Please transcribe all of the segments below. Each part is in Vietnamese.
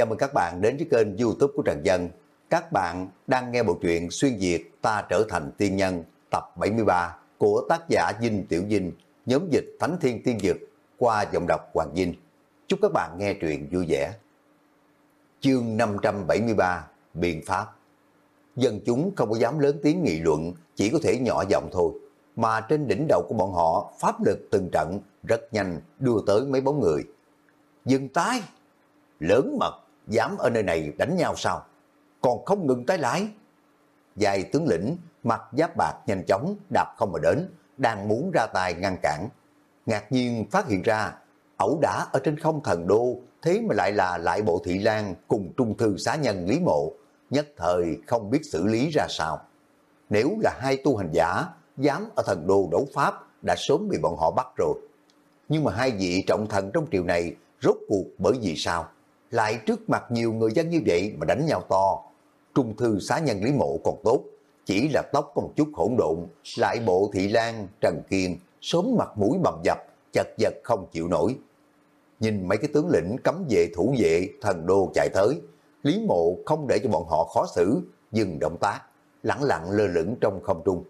Chào mừng các bạn đến với kênh youtube của Trần Dân. Các bạn đang nghe bộ truyện Xuyên Việt Ta Trở Thành Tiên Nhân tập 73 của tác giả Dinh Tiểu Dinh, nhóm dịch Thánh Thiên Tiên Dực qua giọng đọc Hoàng Dinh. Chúc các bạn nghe truyện vui vẻ. Chương 573 Biện Pháp Dân chúng không có dám lớn tiếng nghị luận, chỉ có thể nhỏ giọng thôi. Mà trên đỉnh đầu của bọn họ, pháp lực từng trận rất nhanh đưa tới mấy bóng người. Dừng tái Lớn mật, dám ở nơi này đánh nhau sao? Còn không ngừng tay lái. Dài tướng lĩnh, mặt giáp bạc nhanh chóng, đạp không mà đến, đang muốn ra tay ngăn cản. Ngạc nhiên phát hiện ra, ẩu đã ở trên không thần đô, thế mà lại là lại bộ thị lan cùng trung thư xá nhân Lý Mộ, nhất thời không biết xử lý ra sao. Nếu là hai tu hành giả, dám ở thần đô đấu pháp, đã sớm bị bọn họ bắt rồi. Nhưng mà hai vị trọng thần trong triều này rốt cuộc bởi vì sao? Lại trước mặt nhiều người dân như vậy mà đánh nhau to. Trung thư xá nhân Lý Mộ còn tốt, chỉ là tóc có một chút hỗn độn, lại bộ thị lan, Trần Kiên, sớm mặt mũi bầm dập, chật vật không chịu nổi. Nhìn mấy cái tướng lĩnh cấm vệ thủ vệ thần đô chạy tới, Lý Mộ không để cho bọn họ khó xử, dừng động tác, lẳng lặng lơ lửng trong không trung.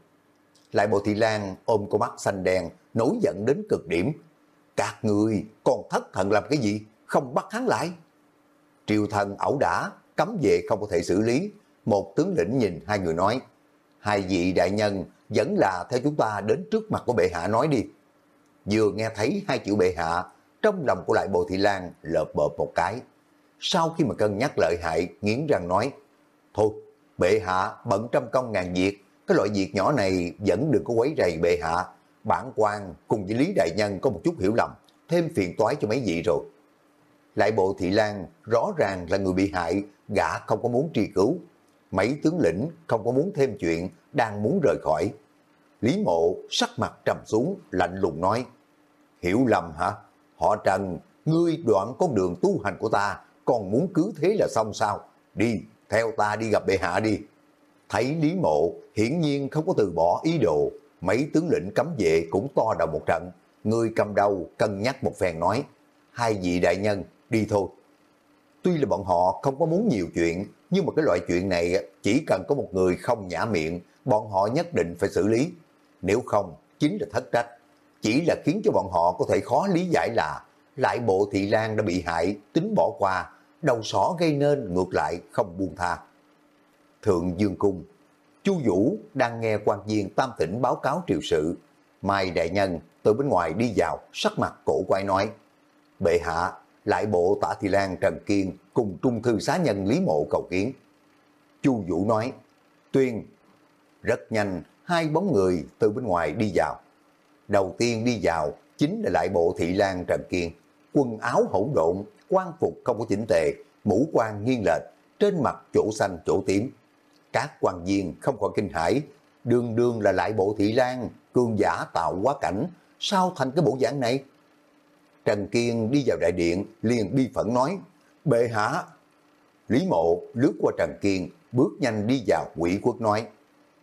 Lại bộ thị lan ôm con mắt xanh đen, nổi giận đến cực điểm. Các người còn thất thần làm cái gì, không bắt hắn lại. Triều thần ẩu đả, cấm vệ không có thể xử lý. Một tướng lĩnh nhìn hai người nói, hai vị đại nhân vẫn là theo chúng ta đến trước mặt của bệ hạ nói đi. Vừa nghe thấy hai chữ bệ hạ, trong lòng của lại bộ thị lan lợp bợp một cái. Sau khi mà cân nhắc lợi hại, nghiến răng nói, thôi, bệ hạ bận trăm công ngàn việc, cái loại việc nhỏ này vẫn đừng có quấy rầy bệ hạ. Bản quan cùng với Lý Đại Nhân có một chút hiểu lầm, thêm phiền toái cho mấy vị rồi. Lại bộ thị lan rõ ràng là người bị hại, gã không có muốn truy cứu. Mấy tướng lĩnh không có muốn thêm chuyện, đang muốn rời khỏi. Lý mộ sắc mặt trầm xuống, lạnh lùng nói, hiểu lầm hả? Họ Trần, ngươi đoạn con đường tu hành của ta, còn muốn cứ thế là xong sao? Đi, theo ta đi gặp bệ hạ đi. Thấy Lý Mộ hiển nhiên không có từ bỏ ý đồ, mấy tướng lĩnh cấm vệ cũng to đầu một trận. Người cầm đầu cân nhắc một phen nói, hai vị đại nhân đi thôi. Tuy là bọn họ không có muốn nhiều chuyện, nhưng mà cái loại chuyện này chỉ cần có một người không nhã miệng, bọn họ nhất định phải xử lý. Nếu không, chính là thất trách. Chỉ là khiến cho bọn họ có thể khó lý giải là lại bộ thị lan đã bị hại, tính bỏ qua, đầu sỏ gây nên ngược lại không buông tha. Thượng Dương Cung Chu Vũ đang nghe quan viên tam tỉnh báo cáo triều sự. Mai Đại Nhân từ bên ngoài đi vào, sắc mặt cổ quay nói, Bệ hạ, lại bộ tả Thị Lan Trần Kiên cùng trung thư xá nhân Lý Mộ cầu kiến. Chu Vũ nói, Tuyên, rất nhanh, hai bóng người từ bên ngoài đi vào. Đầu tiên đi vào chính là lại bộ Thị Lan Trần Kiên, quần áo hỗn độn, quan phục không có chỉnh tề, mũ quan nghiêng lệch, trên mặt chỗ xanh chỗ tím. Các quan viên không khỏi kinh hãi, đường đường là lại bộ Thị Lan, cường giả tạo quá cảnh, sao thành cái bộ dạng này? Trần Kiên đi vào đại điện, liền bi phẫn nói, bệ hạ. Lý mộ lướt qua Trần Kiên, bước nhanh đi vào quỷ quốc nói,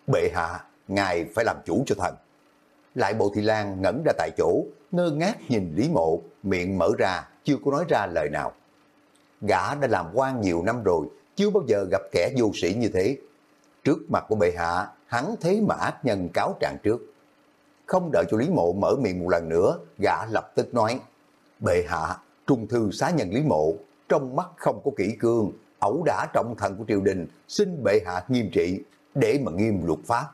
bệ hạ, ngài phải làm chủ cho thần. Lại bộ thị lan ngẩn ra tại chỗ, ngơ ngác nhìn Lý mộ, miệng mở ra, chưa có nói ra lời nào. Gã đã làm quan nhiều năm rồi, chưa bao giờ gặp kẻ vô sĩ như thế. Trước mặt của bệ hạ, hắn thế mà ác nhân cáo trạng trước. Không đợi cho Lý Mộ mở miệng một lần nữa, gã lập tức nói, Bệ hạ, trung thư xá nhân Lý Mộ, trong mắt không có kỹ cương, ẩu đả trọng thần của triều đình, xin bệ hạ nghiêm trị, để mà nghiêm luật pháp.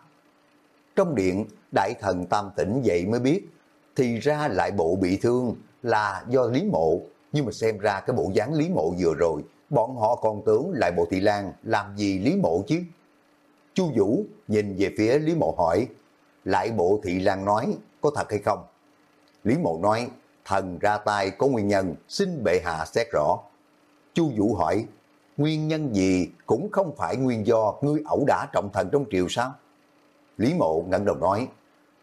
Trong điện, đại thần tam tỉnh vậy mới biết, thì ra lại bộ bị thương là do Lý Mộ, nhưng mà xem ra cái bộ dáng Lý Mộ vừa rồi, bọn họ còn tưởng lại bộ thị lan làm gì Lý Mộ chứ. Chu Vũ nhìn về phía Lý Mộ hỏi, lại bộ thị lan nói có thật hay không? Lý Mộ nói, thần ra tay có nguyên nhân, xin bệ hạ xét rõ. Chu Vũ hỏi, nguyên nhân gì cũng không phải nguyên do ngươi ẩu đả trọng thần trong triều sao? Lý Mộ ngẩng đầu nói,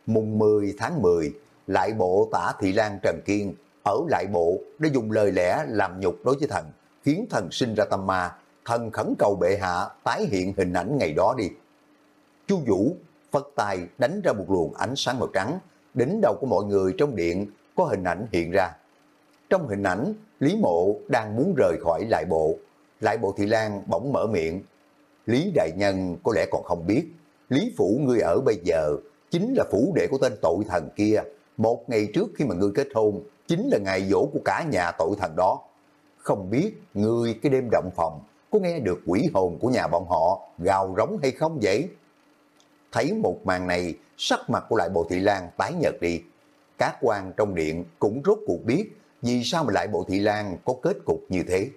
mùng 10 tháng 10, lại bộ tả Thị Lan Trần Kiên ở lại bộ để dùng lời lẽ làm nhục đối với thần, khiến thần sinh ra tâm ma, thần khẩn cầu bệ hạ tái hiện hình ảnh ngày đó đi. Chu Vũ phất tay đánh ra một luồng ánh sáng màu trắng, đỉnh đầu của mọi người trong điện có hình ảnh hiện ra. Trong hình ảnh, Lý Mộ đang muốn rời khỏi lại bộ, Lại Bộ Thị Lan bỗng mở miệng. Lý Đại Nhân có lẽ còn không biết, Lý Phủ ngươi ở bây giờ chính là phủ đệ của tên tội thần kia. Một ngày trước khi mà ngươi kết hôn, chính là ngày dỗ của cả nhà tội thần đó. Không biết ngươi cái đêm động phòng có nghe được quỷ hồn của nhà bọn họ gào rống hay không vậy? Thấy một màn này, sắc mặt của lại Bộ Thị Lan tái nhợt đi. Các quan trong điện cũng rốt cuộc biết vì sao mà lại Bộ Thị Lan có kết cục như thế.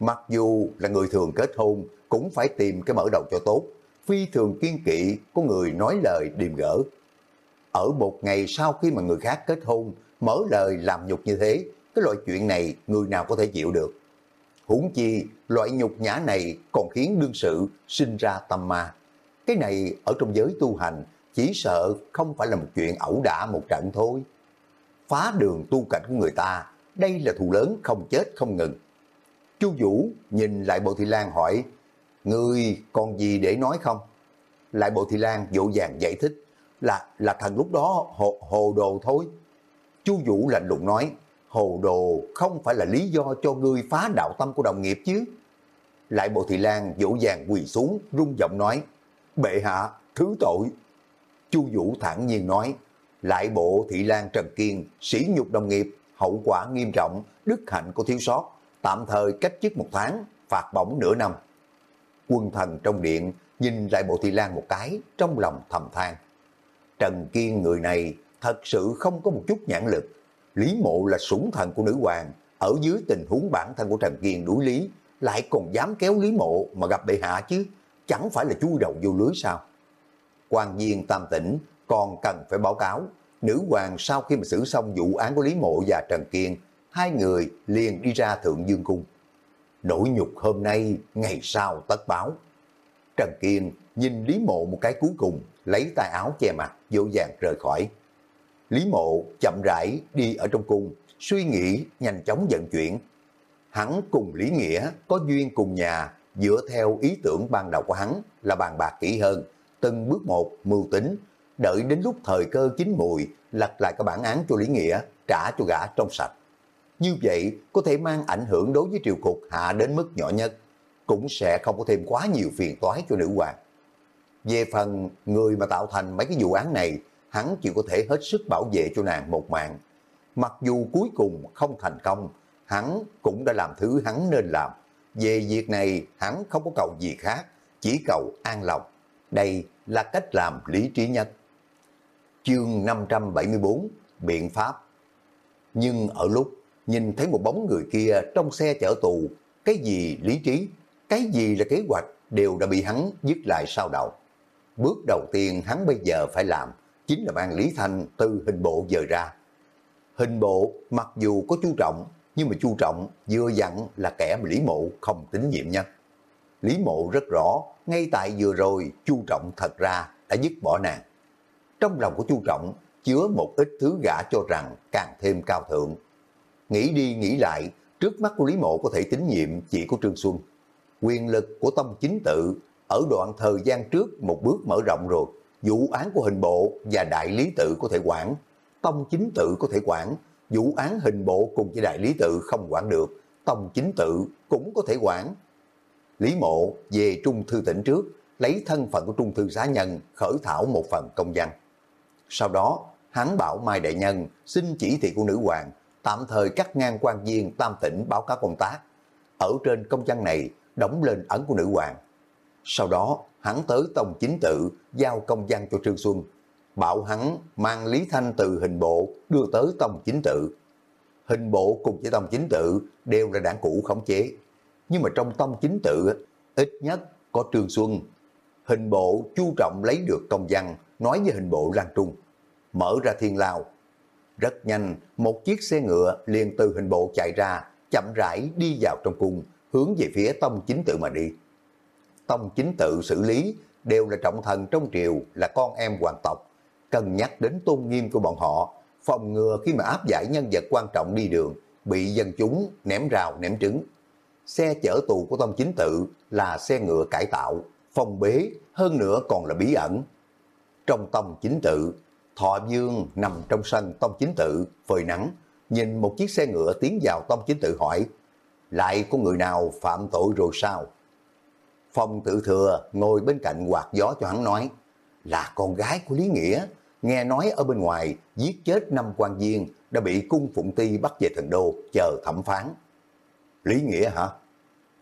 Mặc dù là người thường kết hôn cũng phải tìm cái mở đầu cho tốt, phi thường kiên kỵ có người nói lời điềm gỡ. Ở một ngày sau khi mà người khác kết hôn, mở lời làm nhục như thế, cái loại chuyện này người nào có thể chịu được. Huống chi, loại nhục nhã này còn khiến đương sự sinh ra tâm ma. Cái này ở trong giới tu hành chỉ sợ không phải là một chuyện ẩu đả một trận thôi. Phá đường tu cảnh của người ta, đây là thù lớn không chết không ngừng. Chu Vũ nhìn lại Bộ Thị Lan hỏi, người còn gì để nói không? Lại Bộ Thị Lan dỗ dàng giải thích, là là thần lúc đó hồ, hồ đồ thôi. Chu Vũ lạnh lùng nói, hồ đồ không phải là lý do cho ngươi phá đạo tâm của đồng nghiệp chứ. Lại Bộ Thị Lan dỗ dàng quỳ xuống, rung giọng nói, bệ hạ, thứ tội. Chu Vũ thản nhiên nói, lại Bộ Thị Lan Trần Kiên, sỉ nhục đồng nghiệp, hậu quả nghiêm trọng, đức hạnh có thiếu sót, tạm thời cách chức một tháng, phạt bổng nửa năm. Quân thần trong điện nhìn lại Bộ Thị Lan một cái, trong lòng thầm than. Trần Kiên người này thật sự không có một chút nhãn lực. Lý mộ là sủng thần của nữ hoàng, ở dưới tình huống bản thân của Trần Kiên đuổi Lý, lại còn dám kéo Lý mộ mà gặp bệ hạ chứ, chẳng phải là chui đầu vô lưới sao quan viên tam tỉnh còn cần phải báo cáo, nữ hoàng sau khi mà xử xong vụ án của Lý mộ và Trần Kiên, hai người liền đi ra Thượng Dương Cung. Nỗi nhục hôm nay, ngày sau tất báo. Trần Kiên nhìn Lý Mộ một cái cuối cùng, lấy tay áo che mặt, dỗ dàng rời khỏi. Lý Mộ chậm rãi đi ở trong cung, suy nghĩ nhanh chóng vận chuyển. Hắn cùng Lý Nghĩa có duyên cùng nhà, dựa theo ý tưởng ban đầu của hắn là bàn bạc kỹ hơn, từng bước một mưu tính, đợi đến lúc thời cơ chín mùi, lật lại cái bản án cho Lý Nghĩa, trả cho gã trong sạch. Như vậy có thể mang ảnh hưởng đối với triều cục hạ đến mức nhỏ nhất, cũng sẽ không có thêm quá nhiều phiền toái cho nữ hoàng. Về phần người mà tạo thành mấy cái vụ án này, hắn chỉ có thể hết sức bảo vệ cho nàng một mạng. Mặc dù cuối cùng không thành công, hắn cũng đã làm thứ hắn nên làm. Về việc này, hắn không có cầu gì khác, chỉ cầu an lòng. Đây là cách làm lý trí nhất. Chương 574 Biện pháp Nhưng ở lúc nhìn thấy một bóng người kia trong xe chở tù, cái gì lý trí, cái gì là kế hoạch đều đã bị hắn dứt lại sau đầu. Bước đầu tiên hắn bây giờ phải làm chính là mang Lý Thanh từ hình bộ dời ra. Hình bộ mặc dù có chú trọng, nhưng mà chú trọng vừa dặn là kẻ mà Lý Mộ không tín nhiệm nhất. Lý Mộ rất rõ, ngay tại vừa rồi Chu trọng thật ra đã dứt bỏ nàng. Trong lòng của Chu trọng chứa một ít thứ gã cho rằng càng thêm cao thượng. Nghĩ đi nghĩ lại, trước mắt của Lý Mộ có thể tín nhiệm chỉ của Trương Xuân. Quyền lực của Tông Chính Tự ở đoạn thời gian trước một bước mở rộng rồi. Vụ án của hình bộ và đại lý tự có thể quản. Tông Chính Tự có thể quản. Vụ án hình bộ cùng với đại lý tự không quản được. Tông Chính Tự cũng có thể quản. Lý Mộ về Trung Thư tỉnh trước, lấy thân phận của Trung Thư Xá Nhân khởi thảo một phần công văn. Sau đó, hắn bảo Mai Đại Nhân xin chỉ thị của nữ hoàng tạm thời cắt ngang quan viên tam tỉnh báo cáo công tác. Ở trên công văn này đóng lên ấn của nữ hoàng. Sau đó, hắn tới Tông Chính Tự giao công văn cho Trương Xuân, bảo hắn mang Lý Thanh từ hình bộ đưa tới Tông Chính Tự. Hình bộ cùng với Tông Chính Tự đều là đảng cũ khống chế. Nhưng mà trong Tông Chính Tự, ít nhất có Trương Xuân. Hình bộ chu trọng lấy được công văn, nói với hình bộ Lan Trung. Mở ra thiên lao, rất nhanh, một chiếc xe ngựa liền từ hình bộ chạy ra, chậm rãi đi vào trong cung, hướng về phía tông chính tự mà đi. Tông chính tự xử lý đều là trọng thần trong triều, là con em hoàng tộc, cần nhắc đến tôn nghiêm của bọn họ, phòng ngừa khi mà áp giải nhân vật quan trọng đi đường, bị dân chúng ném rào ném trứng. Xe chở tù của tông chính tự là xe ngựa cải tạo, phòng bế, hơn nữa còn là bí ẩn. Trong tông chính tự, Thọ Dương nằm trong sân Tông Chính Tự, phơi nắng, nhìn một chiếc xe ngựa tiến vào Tông Chính Tự hỏi, lại có người nào phạm tội rồi sao? Phong tự thừa ngồi bên cạnh quạt gió cho hắn nói, là con gái của Lý Nghĩa, nghe nói ở bên ngoài giết chết năm quan viên đã bị cung phụng ti bắt về thần đô chờ thẩm phán. Lý Nghĩa hả?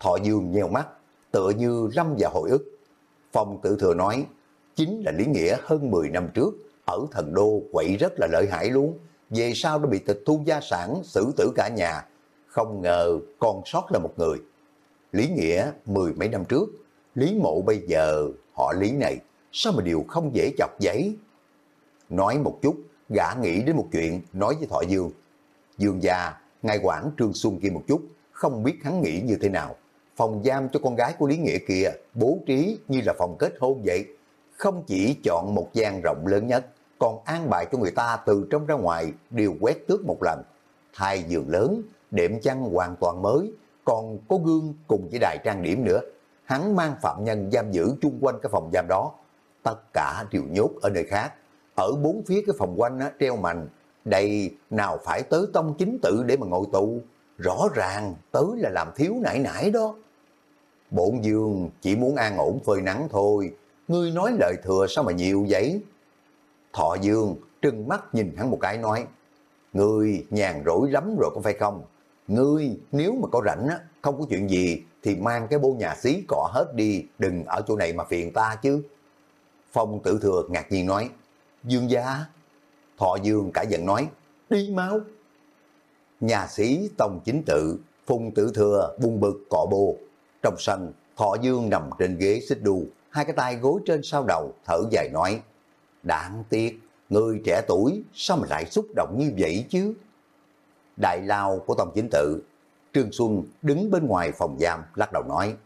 Thọ Dương nheo mắt, tựa như lâm vào hồi ức. Phong tự thừa nói, chính là Lý Nghĩa hơn 10 năm trước, ở thần đô quậy rất là lợi hại luôn. Về sau đã bị tịch thu gia sản, xử tử cả nhà. Không ngờ còn sót là một người. Lý Nghĩa mười mấy năm trước, Lý Mộ bây giờ, họ Lý này, sao mà điều không dễ chọc giấy. Nói một chút, gã nghĩ đến một chuyện, nói với Thọ Dương. Dương gia, ngài quản Trương Xuân kia một chút, không biết hắn nghĩ như thế nào. Phòng giam cho con gái của Lý Nghĩa kia, bố trí như là phòng kết hôn vậy. Không chỉ chọn một gian rộng lớn nhất, còn an bài cho người ta từ trong ra ngoài đều quét tước một lần. Hai giường lớn, đệm chăn hoàn toàn mới, còn có gương cùng với đài trang điểm nữa. Hắn mang phạm nhân giam giữ chung quanh cái phòng giam đó. Tất cả đều nhốt ở nơi khác. Ở bốn phía cái phòng quanh á, treo mành. Đây nào phải tới tông chính tự để mà ngồi tù. Rõ ràng tới là làm thiếu nãy nãy đó. Bổn dương chỉ muốn an ổn phơi nắng thôi. Ngươi nói lời thừa sao mà nhiều vậy? Thọ dương trừng mắt nhìn hắn một cái nói. Ngươi nhàn rỗi lắm rồi có phải không? Ngươi nếu mà có rảnh á, không có chuyện gì thì mang cái bô nhà xí cọ hết đi, đừng ở chỗ này mà phiền ta chứ. Phong tử thừa ngạc nhiên nói, Dương gia. Thọ dương cả giận nói, đi mau. Nhà sĩ tông chính tự, phùng tử thừa buông bực cọ bô. Trong sân, thọ dương nằm trên ghế xích đu, hai cái tay gối trên sau đầu, thở dài nói, đáng tiếc, người trẻ tuổi sao mà lại xúc động như vậy chứ? Đại lao của tông chính tự, Trương Xuân đứng bên ngoài phòng giam lắc đầu nói,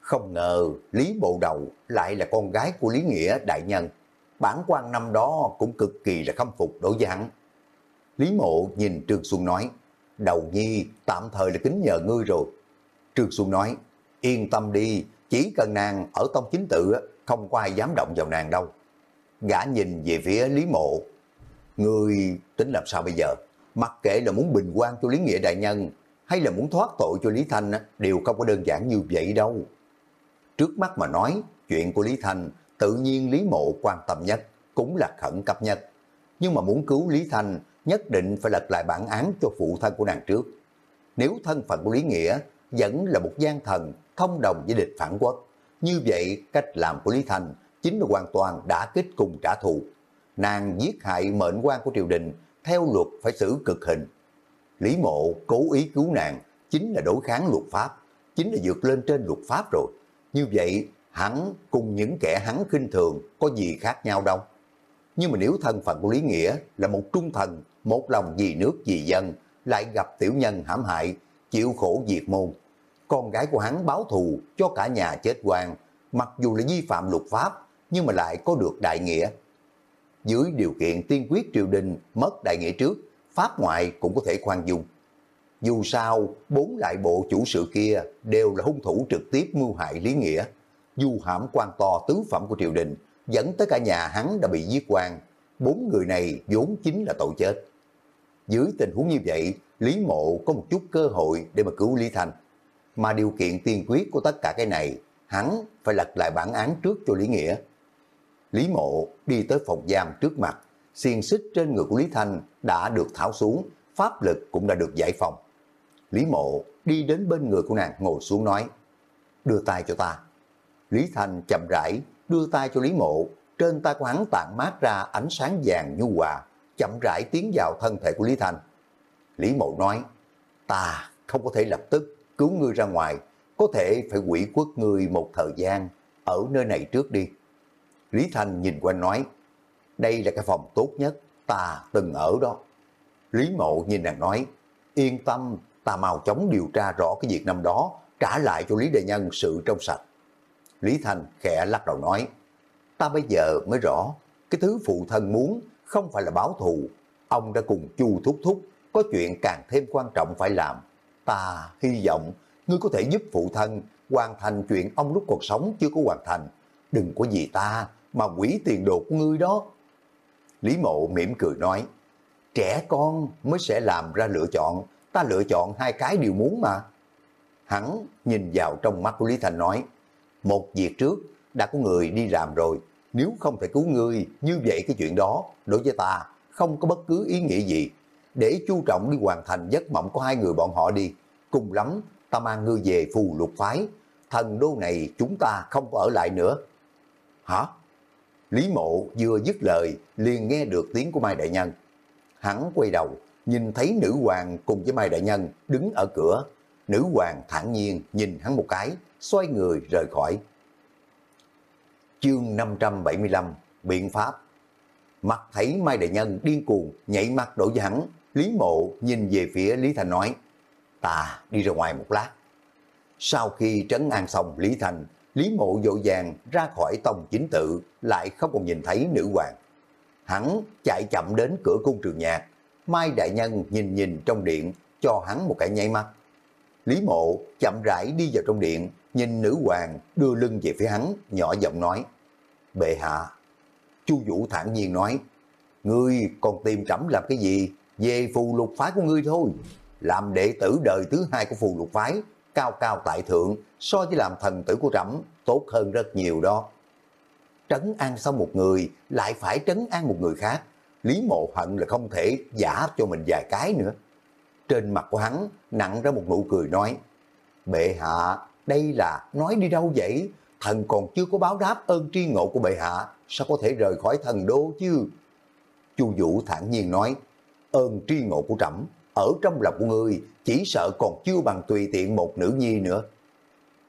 không ngờ Lý Bộ Đầu lại là con gái của Lý Nghĩa đại nhân. Bản quan năm đó cũng cực kỳ là khâm phục đối với hắn. Lý Mộ nhìn Trương Xuân nói, đầu nhi tạm thời là kính nhờ ngươi rồi. Trương Xuân nói, yên tâm đi, chỉ cần nàng ở tông chính tự không có ai dám động vào nàng đâu. Gã nhìn về phía Lý Mộ, người tính làm sao bây giờ? Mặc kệ là muốn bình quan cho Lý Nghĩa Đại Nhân hay là muốn thoát tội cho Lý Thanh đều không có đơn giản như vậy đâu. Trước mắt mà nói, chuyện của Lý Thanh tự nhiên Lý Mộ quan tâm nhất, cũng là khẩn cấp nhất. Nhưng mà muốn cứu Lý Thanh, nhất định phải lật lại bản án cho phụ thân của nàng trước. Nếu thân phận của Lý Nghĩa vẫn là một gian thần thông đồng với địch phản quốc, như vậy cách làm của Lý Thành chính là hoàn toàn đã kích cùng trả thù. Nàng giết hại mệnh quan của triều đình, theo luật phải xử cực hình. Lý Mộ cố ý cứu nàng, chính là đối kháng luật pháp, chính là vượt lên trên luật pháp rồi. Như vậy, hắn cùng những kẻ hắn khinh thường có gì khác nhau đâu. Nhưng mà nếu thân phận của Lý Nghĩa là một trung thần, một lòng vì nước vì dân, lại gặp tiểu nhân hãm hại, chịu khổ diệt môn. Con gái của hắn báo thù cho cả nhà chết quan, mặc dù là vi phạm luật pháp, nhưng mà lại có được đại nghĩa. Dưới điều kiện tiên quyết triều đình mất đại nghĩa trước, pháp ngoại cũng có thể khoan dung. Dù sao, bốn đại bộ chủ sự kia đều là hung thủ trực tiếp mưu hại Lý Nghĩa. Dù hãm quan to tứ phẩm của triều đình, dẫn tới cả nhà hắn đã bị giết quan. Bốn người này vốn chính là tội chết. Dưới tình huống như vậy, Lý Mộ có một chút cơ hội để mà cứu Lý Thành. Mà điều kiện tiên quyết của tất cả cái này, hắn phải lật lại bản án trước cho Lý Nghĩa. Lý Mộ đi tới phòng giam trước mặt, xiên xích trên người của Lý Thanh đã được tháo xuống, pháp lực cũng đã được giải phóng. Lý Mộ đi đến bên người của nàng ngồi xuống nói, đưa tay cho ta. Lý Thanh chậm rãi đưa tay cho Lý Mộ, trên tay của hắn tản mát ra ánh sáng vàng nhu hòa, chậm rãi tiến vào thân thể của Lý Thành, Lý Mộ nói, ta không có thể lập tức cứu ngươi ra ngoài, có thể phải quỷ quất ngươi một thời gian, ở nơi này trước đi. Lý Thành nhìn quanh nói, đây là cái phòng tốt nhất, ta từng ở đó. Lý Mộ nhìn nàng nói, yên tâm, ta mau chóng điều tra rõ cái việc năm đó, trả lại cho Lý Đại Nhân sự trong sạch. Lý Thành khẽ lắc đầu nói, ta bây giờ mới rõ, cái thứ phụ thân muốn không phải là báo thù, ông đã cùng chu thúc thúc, có chuyện càng thêm quan trọng phải làm. Ta hy vọng ngươi có thể giúp phụ thân hoàn thành chuyện ông lúc cuộc sống chưa có hoàn thành. Đừng có gì ta mà quỷ tiền đồ của ngươi đó. Lý mộ mỉm cười nói, trẻ con mới sẽ làm ra lựa chọn, ta lựa chọn hai cái đều muốn mà. Hắn nhìn vào trong mắt của Lý Thành nói, một việc trước đã có người đi làm rồi, nếu không thể cứu ngươi, như vậy cái chuyện đó đối với ta không có bất cứ ý nghĩa gì. Để chú trọng đi hoàn thành giấc mộng của hai người bọn họ đi, cùng lắm ta mang ngươi về phù lục phái, thần đô này chúng ta không có ở lại nữa. Hả? Lý mộ vừa dứt lời liền nghe được tiếng của Mai Đại Nhân. Hắn quay đầu, nhìn thấy nữ hoàng cùng với Mai Đại Nhân đứng ở cửa. Nữ hoàng thản nhiên nhìn hắn một cái, xoay người rời khỏi. Chương 575 Biện pháp Mặt thấy Mai Đại Nhân điên cuồng nhảy mặt đổi hắn, Lý Mộ nhìn về phía Lý Thành nói, ta đi ra ngoài một lát. Sau khi trấn an xong Lý Thành, Lý Mộ dội vàng ra khỏi tông chính tự, lại không còn nhìn thấy nữ hoàng. Hắn chạy chậm đến cửa cung trường nhạc, Mai Đại Nhân nhìn nhìn trong điện, cho hắn một cái nháy mắt. Lý Mộ chậm rãi đi vào trong điện, nhìn nữ hoàng đưa lưng về phía hắn, nhỏ giọng nói, Bệ hạ. Chu Vũ thản nhiên nói, Ngươi còn tìm trẫm làm cái gì? Về phù lục phái của ngươi thôi. Làm đệ tử đời thứ hai của phù lục phái, cao cao tại thượng, so với làm thần tử của trẫm tốt hơn rất nhiều đó. Trấn an xong một người, lại phải trấn an một người khác. Lý mộ hận là không thể giả cho mình vài cái nữa. Trên mặt của hắn nặng ra một nụ cười nói, Bệ hạ, đây là nói đi đâu vậy? Thần còn chưa có báo đáp ơn tri ngộ của bệ hạ, sao có thể rời khỏi thần đô chứ? Chu Vũ thản nhiên nói, ơn tri ngộ của trẫm ở trong lòng của ngươi chỉ sợ còn chưa bằng tùy tiện một nữ nhi nữa.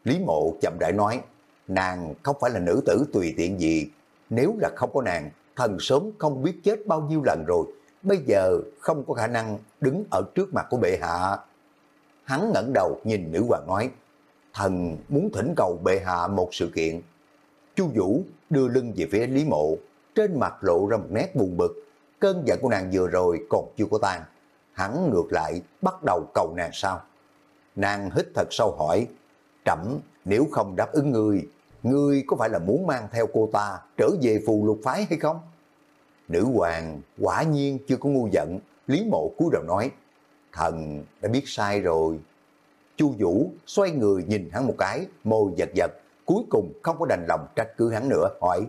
Lý mộ chậm rãi nói, nàng không phải là nữ tử tùy tiện gì, nếu là không có nàng, thần sớm không biết chết bao nhiêu lần rồi, bây giờ không có khả năng đứng ở trước mặt của bệ hạ. Hắn ngẩng đầu nhìn nữ hoàng nói, thần muốn thỉnh cầu bệ hạ một sự kiện. Chu Vũ đưa lưng về phía Lý Mộ, trên mặt lộ ra một nét buồn bực, cơn giận của nàng vừa rồi còn chưa có tan. Hắn ngược lại bắt đầu cầu nàng sao. Nàng hít thật sâu hỏi, trẫm nếu không đáp ứng ngươi, ngươi có phải là muốn mang theo cô ta trở về phù lục phái hay không? Nữ hoàng quả nhiên chưa có ngu giận, Lý Mộ cúi đầu nói, thần đã biết sai rồi. Chu Vũ xoay người nhìn hắn một cái, môi giật giật, cuối cùng không có đành lòng trách cứ hắn nữa, hỏi,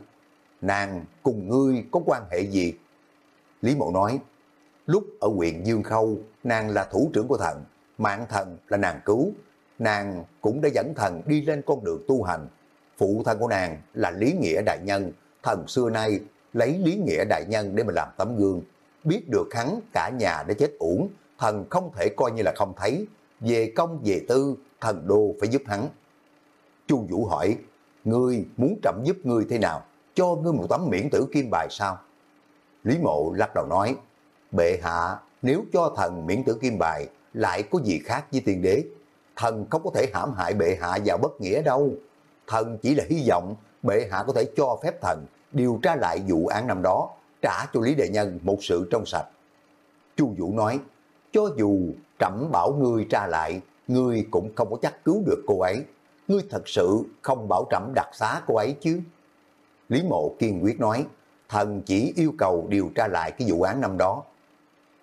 nàng cùng ngươi có quan hệ gì? Lý Mộ nói, lúc ở huyện Dương Khâu, nàng là thủ trưởng của thần, mạng thần là nàng cứu, nàng cũng đã dẫn thần đi lên con đường tu hành. Phụ thân của nàng là Lý Nghĩa Đại Nhân, thần xưa nay lấy Lý Nghĩa Đại Nhân để mà làm tấm gương. Biết được hắn cả nhà đã chết uổng, thần không thể coi như là không thấy. Về công về tư, thần đô phải giúp hắn. Chu Vũ hỏi, ngươi muốn trẫm giúp ngươi thế nào? Cho ngươi một tấm miễn tử kim bài sao? Lý Mộ lắc đầu nói, bệ hạ nếu cho thần miễn tử kim bài lại có gì khác với tiên đế. Thần không có thể hãm hại bệ hạ vào bất nghĩa đâu. Thần chỉ là hy vọng bệ hạ có thể cho phép thần điều tra lại vụ án năm đó, trả cho Lý Đại Nhân một sự trong sạch. Chu Vũ nói, cho dù trẫm bảo ngươi tra lại, ngươi cũng không có chắc cứu được cô ấy. Ngươi thật sự không bảo trẫm đặc xá cô ấy chứ. Lý Mộ kiên quyết nói, thần chỉ yêu cầu điều tra lại cái vụ án năm đó.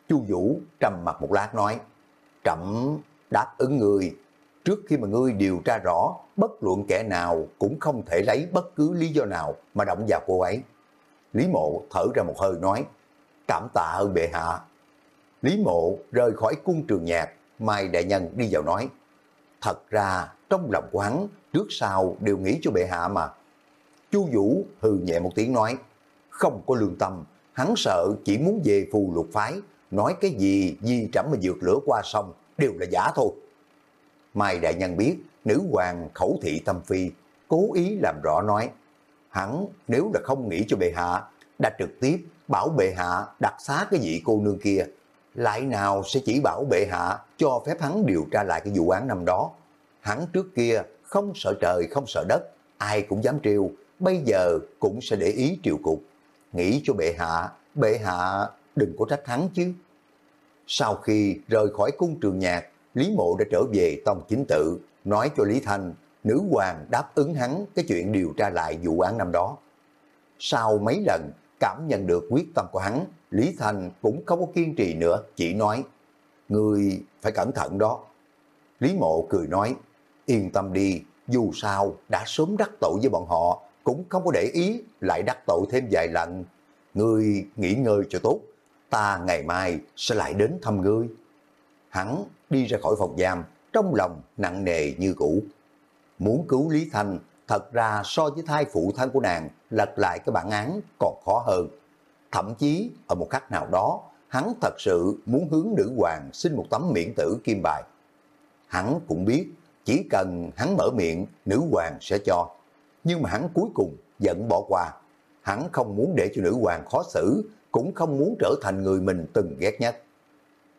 Chu Vũ trầm mặt một lát nói, trẫm đáp ứng ngươi, trước khi mà ngươi điều tra rõ, bất luận kẻ nào cũng không thể lấy bất cứ lý do nào mà động vào cô ấy. Lý Mộ thở ra một hơi nói, cảm tạ ơn bệ hạ. Lý Mộ rời khỏi cung trường nhạc, Mai Đại Nhân đi vào nói, thật ra trong lòng của hắn trước sau đều nghĩ cho bệ hạ mà. Chu Vũ hừ nhẹ một tiếng nói, không có lương tâm, hắn sợ chỉ muốn về phù lục phái, nói cái gì di trẫm mà dược lửa qua sông đều là giả thôi. Mai Đại Nhân biết nữ hoàng khẩu thị tâm phi, cố ý làm rõ nói, hắn nếu là không nghĩ cho bệ hạ, đã trực tiếp bảo bệ hạ đặt xá cái vị cô nương kia, lại nào sẽ chỉ bảo bệ hạ cho phép hắn điều tra lại cái vụ án năm đó. Hắn trước kia không sợ trời không sợ đất, ai cũng dám triều, bây giờ cũng sẽ để ý triều cục. Nghĩ cho bệ hạ, bệ hạ đừng có trách hắn chứ. Sau khi rời khỏi cung trường nhạc, Lý Mộ đã trở về tông chính tự, nói cho Lý Thanh, nữ hoàng đáp ứng hắn cái chuyện điều tra lại vụ án năm đó. Sau mấy lần cảm nhận được quyết tâm của hắn, Lý Thành cũng không có kiên trì nữa, chỉ nói, Người phải cẩn thận đó. Lý Mộ cười nói, Yên tâm đi, dù sao đã sớm đắc tội với bọn họ, cũng không có để ý lại đắc tội thêm vài lần. Ngươi nghỉ ngơi cho tốt, ta ngày mai sẽ lại đến thăm ngươi. Hắn đi ra khỏi phòng giam, trong lòng nặng nề như cũ. Muốn cứu Lý Thanh, thật ra so với thai phụ thân của nàng, lật lại cái bản án còn khó hơn. Thậm chí ở một khắc nào đó, hắn thật sự muốn hướng nữ hoàng xin một tấm miễn tử kim bài. Hắn cũng biết, chỉ cần hắn mở miệng, nữ hoàng sẽ cho. Nhưng mà hắn cuối cùng vẫn bỏ qua. Hắn không muốn để cho nữ hoàng khó xử, cũng không muốn trở thành người mình từng ghét nhất.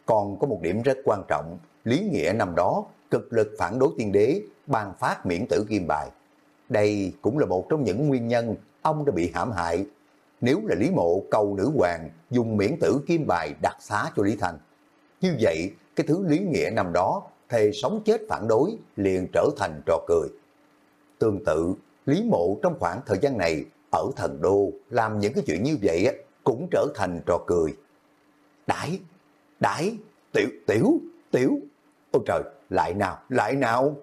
Còn có một điểm rất quan trọng, Lý Nghĩa năm đó cực lực phản đối tiên đế, ban phát miễn tử kim bài. Đây cũng là một trong những nguyên nhân ông đã bị hãm hại. Nếu là Lý Mộ cầu nữ hoàng dùng miễn tử kim bài đặt xá cho Lý Thành. Như vậy, cái thứ Lý Nghĩa năm đó thề sống chết phản đối liền trở thành trò cười. Tương tự, Lý Mộ trong khoảng thời gian này ở thần đô làm những cái chuyện như vậy cũng trở thành trò cười. Đãi, đãi, tiểu, tiểu, tiểu, ôi trời, lại nào, lại nào.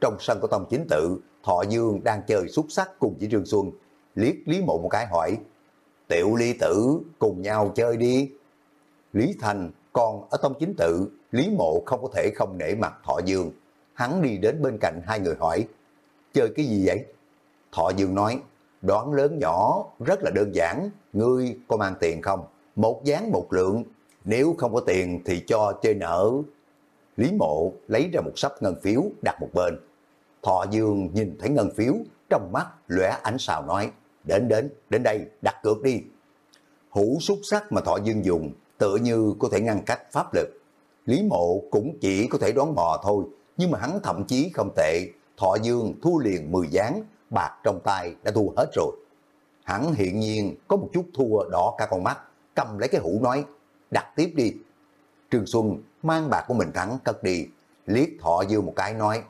Trong sân của Tông Chính Tự, Thọ Dương đang chơi xúc sắc cùng với Trương Xuân, liếc Lý Mộ một cái hỏi, tiểu ly tử cùng nhau chơi đi. Lý Thành còn ở Tông Chính Tự, Lý Mộ không có thể không nể mặt Thọ Dương. Hắn đi đến bên cạnh hai người hỏi, chơi cái gì vậy? Thọ Dương nói, đoán lớn nhỏ, rất là đơn giản, ngươi có mang tiền không? Một dáng một lượng, nếu không có tiền thì cho chơi nợ. Lý Mộ lấy ra một sắp ngân phiếu đặt một bên. Thọ Dương nhìn thấy ngân phiếu, trong mắt lóe ánh sao nói, đến đến, đến đây, đặt cược đi. Hũ xúc sắc mà Thọ Dương dùng tựa như có thể ngăn cách pháp lực. Lý Mộ cũng chỉ có thể đoán mò thôi, nhưng mà hắn thậm chí không tệ. Thọ Dương thua liền 10 gián, bạc trong tay đã thua hết rồi. Hắn hiện nhiên có một chút thua đỏ cả con mắt, cầm lấy cái hũ nói, đặt tiếp đi. Trương Xuân mang bạc của mình thắng cất đi, liếc Thọ Dương một cái nói,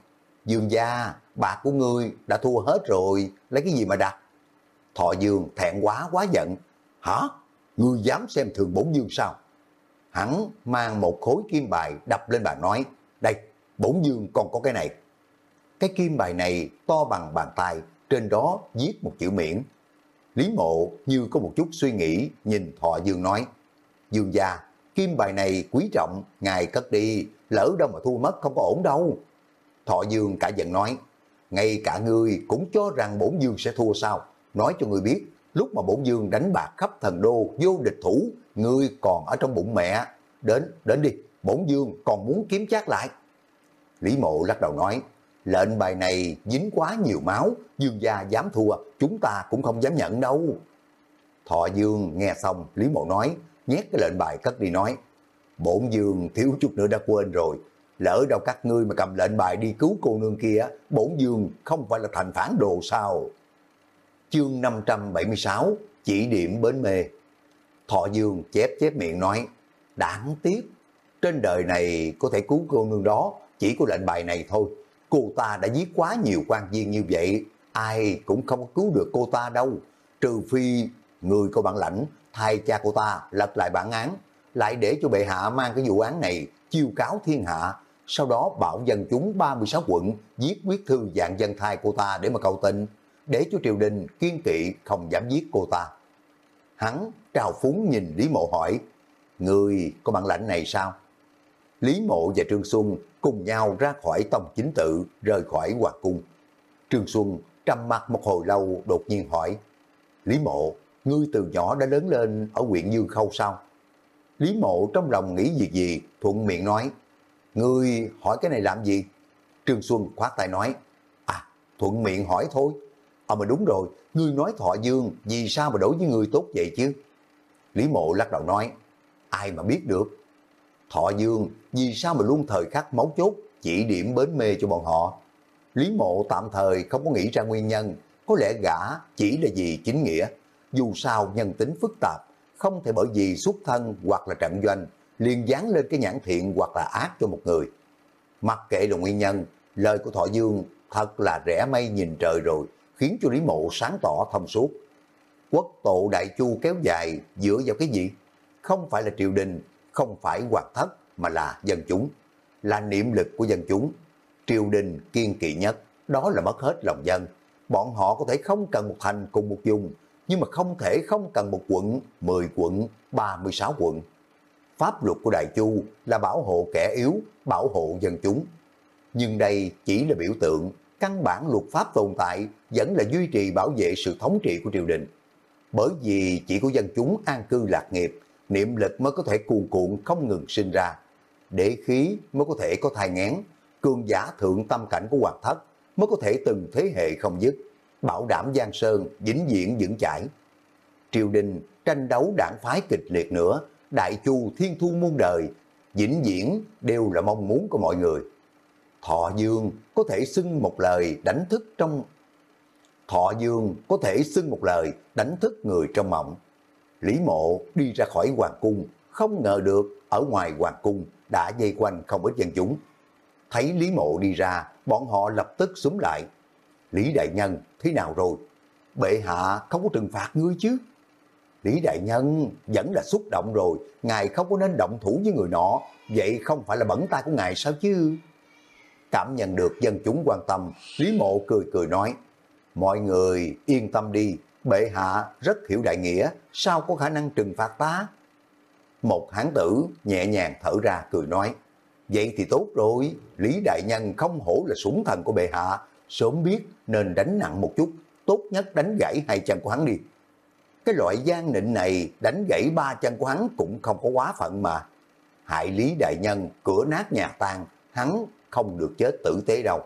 Dương gia, bạc của ngươi đã thua hết rồi, lấy cái gì mà đặt? Thọ Dương thẹn quá quá giận, hả? Ngươi dám xem thường bổn dương sao? Hắn mang một khối kim bài đập lên bàn nói, đây, bổn dương còn có cái này. Cái kim bài này to bằng bàn tay, trên đó viết một chữ miễn. Lý mộ như có một chút suy nghĩ, nhìn Thọ Dương nói, Dương gia, kim bài này quý trọng, ngài cất đi, lỡ đâu mà thua mất không có ổn đâu. Thọ Dương cả giận nói, ngay cả ngươi cũng cho rằng bổn dương sẽ thua sao? Nói cho ngươi biết, lúc mà bổn dương đánh bạc khắp thần đô vô địch thủ, ngươi còn ở trong bụng mẹ. Đến, đến đi, bổn dương còn muốn kiếm chát lại. Lý mộ lắc đầu nói, lệnh bài này dính quá nhiều máu, dương gia dám thua, chúng ta cũng không dám nhận đâu. Thọ dương nghe xong, Lý mộ nói, nhét cái lệnh bài cất đi nói, bổn dương thiếu chút nữa đã quên rồi, lỡ đâu các ngươi mà cầm lệnh bài đi cứu cô nương kia, bổn dương không phải là thành phản đồ sao? Chương 576, chỉ điểm bến mê. Thọ dương chép chép miệng nói, đáng tiếc, trên đời này có thể cứu cô nương đó, chỉ có lệnh bài này thôi. Cô ta đã giết quá nhiều quan viên như vậy, ai cũng không cứu được cô ta đâu. Trừ phi người có bản lãnh, thay cha cô ta lật lại bản án, lại để cho bệ hạ mang cái vụ án này chiêu cáo thiên hạ, sau đó bảo dân chúng 36 quận viết quyết thư dạng dân thai cô ta để mà cầu tình, để cho triều đình kiên kỵ không dám giết cô ta. Hắn trào phúng nhìn Lý Mộ hỏi, Người có bản lãnh này sao? Lý Mộ và Trương Xuân cùng nhau ra khỏi tông chính tự, rời khỏi hoàng cung. Trương Xuân trầm mặt một hồi lâu đột nhiên hỏi, Lý Mộ, ngươi từ nhỏ đã lớn lên ở huyện Dương Khâu sao? Lý Mộ trong lòng nghĩ việc gì, thuận miệng nói, người hỏi cái này làm gì? Trương Xuân khoát tay nói, à, thuận miệng hỏi thôi. À mà đúng rồi, ngươi nói Thọ Dương, vì sao mà đối với ngươi tốt vậy chứ? Lý Mộ lắc đầu nói, ai mà biết được. Thọ Dương, vì sao mà luôn thời khắc máu chốt, chỉ điểm bến mê cho bọn họ. Lý Mộ tạm thời không có nghĩ ra nguyên nhân, có lẽ gã chỉ là vì chính nghĩa. Dù sao nhân tính phức tạp, không thể bởi vì xuất thân hoặc là trận doanh liền dán lên cái nhãn thiện hoặc là ác cho một người. Mặc kệ là nguyên nhân, lời của Thọ Dương thật là rẻ mây nhìn trời rồi, khiến cho Lý Mộ sáng tỏ thông suốt. Quốc tổ đại chu kéo dài dựa vào cái gì? Không phải là triều đình, không phải hoàng thất, mà là dân chúng, là niệm lực của dân chúng. triều đình kiên kỵ nhất, đó là mất hết lòng dân. Bọn họ có thể không cần một thành cùng một vùng, nhưng mà không thể không cần một quận, 10 quận, 36 quận. Pháp luật của Đại Chu là bảo hộ kẻ yếu, bảo hộ dân chúng. Nhưng đây chỉ là biểu tượng, căn bản luật pháp tồn tại vẫn là duy trì bảo vệ sự thống trị của triều đình. Bởi vì chỉ có dân chúng an cư lạc nghiệp, niệm lực mới có thể cuồn cuộn không ngừng sinh ra. Để khí mới có thể có thai ngán, cường giả thượng tâm cảnh của hoàng thất mới có thể từng thế hệ không dứt, bảo đảm Giang Sơn vĩnh viễn vững chãi. Triều đình tranh đấu đảng phái kịch liệt nữa, đại chu thiên thu muôn đời, vĩnh viễn đều là mong muốn của mọi người. Thọ Dương có thể xưng một lời đánh thức trong Thọ Dương có thể xưng một lời đánh thức người trong mộng. Lý Mộ đi ra khỏi hoàng cung, không ngờ được ở ngoài hoàng cung đã dây quanh không ít dân chúng. Thấy Lý Mộ đi ra, bọn họ lập tức súng lại. Lý Đại Nhân, thế nào rồi? Bệ hạ không có trừng phạt ngươi chứ? Lý Đại Nhân vẫn là xúc động rồi, ngài không có nên động thủ với người nọ, vậy không phải là bẩn tay của ngài sao chứ? Cảm nhận được dân chúng quan tâm, Lý Mộ cười cười nói, mọi người yên tâm đi, bệ hạ rất hiểu đại nghĩa, sao có khả năng trừng phạt ta? Một hán tử nhẹ nhàng thở ra cười nói, vậy thì tốt rồi, Lý Đại Nhân không hổ là súng thần của bệ hạ, sớm biết nên đánh nặng một chút, tốt nhất đánh gãy hai chân của hắn đi. Cái loại gian nịnh này đánh gãy ba chân của hắn cũng không có quá phận mà. Hại Lý Đại Nhân, cửa nát nhà tan, hắn không được chết tử tế đâu.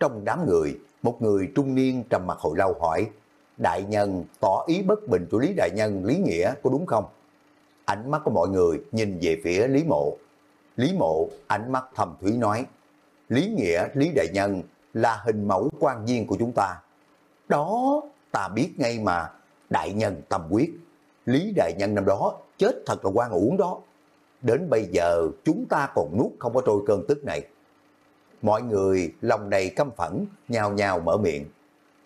Trong đám người, một người trung niên trầm mặt hồi lâu hỏi, Đại Nhân tỏ ý bất bình của Lý Đại Nhân Lý Nghĩa có đúng không? Ánh mắt của mọi người nhìn về phía Lý Mộ. Lý Mộ ánh mắt thầm thúy nói, Lý Nghĩa, Lý Đại Nhân là hình mẫu quan viên của chúng ta. Đó, ta biết ngay mà, Đại Nhân tâm quyết. Lý Đại Nhân năm đó chết thật là quan uổng đó. Đến bây giờ chúng ta còn nuốt không có trôi cơn tức này. Mọi người lòng đầy căm phẫn, nhào nhào mở miệng.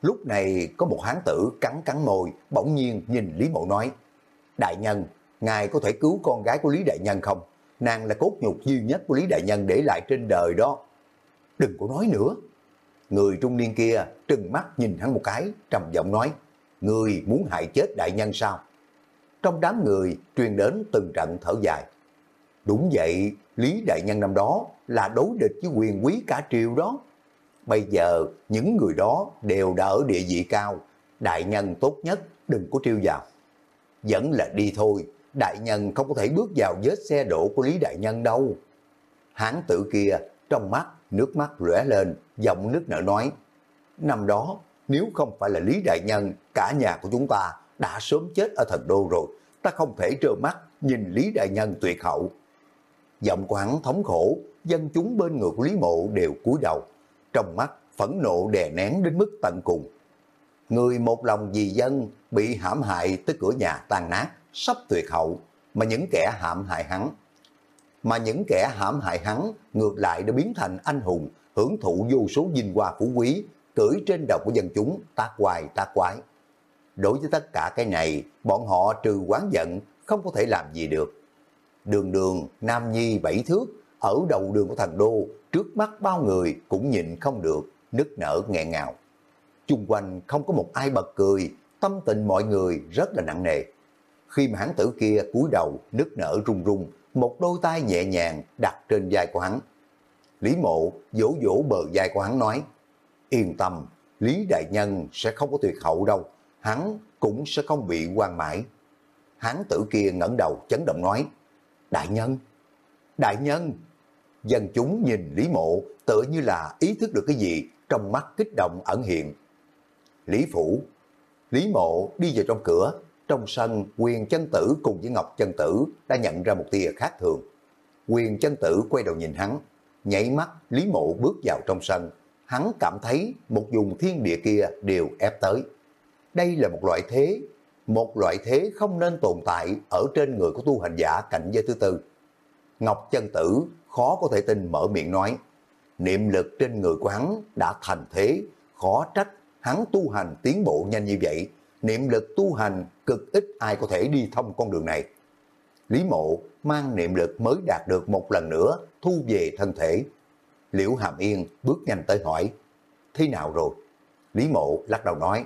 Lúc này có một hán tử cắn cắn môi, bỗng nhiên nhìn Lý Mộ nói, Đại Nhân, ngài có thể cứu con gái của Lý Đại Nhân không? Nàng là cốt nhục duy nhất của Lý Đại Nhân để lại trên đời đó. Đừng có nói nữa. Người trung niên kia trừng mắt nhìn hắn một cái, trầm giọng nói, Người muốn hại chết Đại Nhân sao? Trong đám người truyền đến từng trận thở dài. Đúng vậy, Lý Đại Nhân năm đó là đối địch với quyền quý cả triều đó. Bây giờ những người đó đều đã ở địa vị cao, đại nhân tốt nhất đừng có triêu vào. Vẫn là đi thôi, đại nhân không có thể bước vào vết xe đổ của Lý Đại Nhân đâu. Hán tử kia trong mắt nước mắt lóe lên, giọng nước nở nói, năm đó nếu không phải là Lý Đại Nhân, cả nhà của chúng ta đã sớm chết ở thần đô rồi, ta không thể trơ mắt nhìn Lý Đại Nhân tuyệt hậu. Giọng của hắn thống khổ, dân chúng bên người của Lý Mộ đều cúi đầu, trong mắt phẫn nộ đè nén đến mức tận cùng. Người một lòng vì dân bị hãm hại tới cửa nhà tan nát, sắp tuyệt hậu, mà những kẻ hãm hại hắn. Mà những kẻ hãm hại hắn ngược lại đã biến thành anh hùng, hưởng thụ vô số vinh hoa phú quý, cưỡi trên đầu của dân chúng, tác hoài tác quái. Đối với tất cả cái này, bọn họ trừ quán giận, không có thể làm gì được. Đường đường, Nam Nhi bảy thước, ở đầu đường của thần đô, trước mắt bao người cũng nhìn không được, nức nở nghẹn ngào. Chung quanh không có một ai bật cười, tâm tình mọi người rất là nặng nề. Khi mà hắn tử kia cúi đầu, nức nở run run, một đôi tay nhẹ nhàng đặt trên vai của hắn. Lý mộ vỗ vỗ bờ vai của hắn nói, yên tâm, Lý Đại Nhân sẽ không có tuyệt hậu đâu, hắn cũng sẽ không bị quan mãi. Hắn tử kia ngẩng đầu chấn động nói, Đại Nhân, Đại Nhân, dân chúng nhìn Lý Mộ tự như là ý thức được cái gì trong mắt kích động ẩn hiện. Lý Phủ, Lý Mộ đi vào trong cửa, trong sân quyền chân tử cùng với Ngọc chân tử đã nhận ra một tia khác thường. Quyền chân tử quay đầu nhìn hắn, nhảy mắt Lý Mộ bước vào trong sân, hắn cảm thấy một vùng thiên địa kia đều ép tới. Đây là một loại thế, một loại thế không nên tồn tại ở trên người của tu hành giả cảnh giới thứ tư. Ngọc chân tử khó có thể tin mở miệng nói, niệm lực trên người của hắn đã thành thế, khó trách hắn tu hành tiến bộ nhanh như vậy, niệm lực tu hành cực ít ai có thể đi thông con đường này. Lý mộ mang niệm lực mới đạt được một lần nữa thu về thân thể. Liễu Hàm Yên bước nhanh tới hỏi, thế nào rồi? Lý Mộ lắc đầu nói,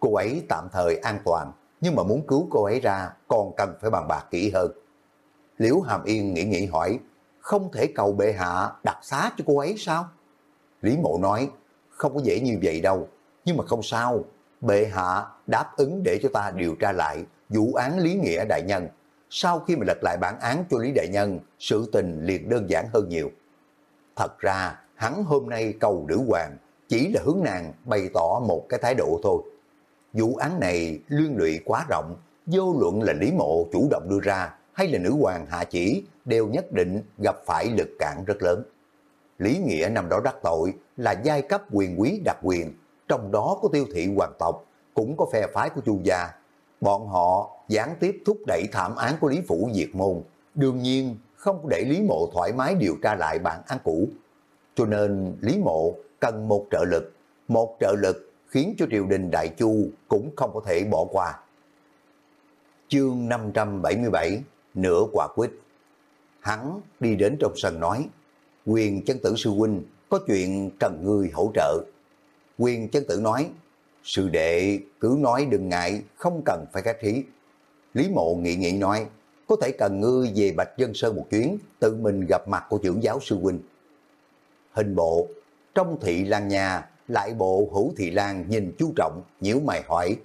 cô ấy tạm thời an toàn, nhưng mà muốn cứu cô ấy ra còn cần phải bàn bạc kỹ hơn. Liễu Hàm Yên nghĩ nghĩ hỏi, không thể cầu bệ hạ đặt xá cho cô ấy sao? Lý Mộ nói, không có dễ như vậy đâu, nhưng mà không sao, bệ hạ đáp ứng để cho ta điều tra lại vụ án Lý Nghĩa Đại Nhân. Sau khi mà lật lại bản án cho Lý Đại Nhân, sự tình liền đơn giản hơn nhiều. Thật ra, hắn hôm nay cầu nữ hoàng chỉ là hướng nàng bày tỏ một cái thái độ thôi. Vụ án này liên lụy quá rộng, vô luận là Lý Mộ chủ động đưa ra hay là nữ hoàng hạ chỉ đều nhất định gặp phải lực cản rất lớn. Lý Nghĩa năm đó đắc tội là giai cấp quyền quý đặc quyền, trong đó có tiêu thị hoàng tộc, cũng có phe phái của chu gia. Bọn họ gián tiếp thúc đẩy thảm án của Lý Phủ diệt môn, đương nhiên không để Lý Mộ thoải mái điều tra lại bản án cũ. Cho nên Lý Mộ cần một trợ lực, một trợ lực khiến cho triều đình Đại Chu cũng không có thể bỏ qua. Chương 577 Nửa quả quýt Hắn đi đến trong sân nói Quyền chân tử sư huynh có chuyện cần người hỗ trợ. Quyền chân tử nói Sư đệ cứ nói đừng ngại không cần phải khách khí. Lý mộ nghị nghị nói có thể cần ngươi về Bạch Dân Sơn một chuyến tự mình gặp mặt của trưởng giáo sư huynh. Hình bộ trong thị lan nhà lại bộ hữu thị lan nhìn chú trọng, nhiễu mày hỏi,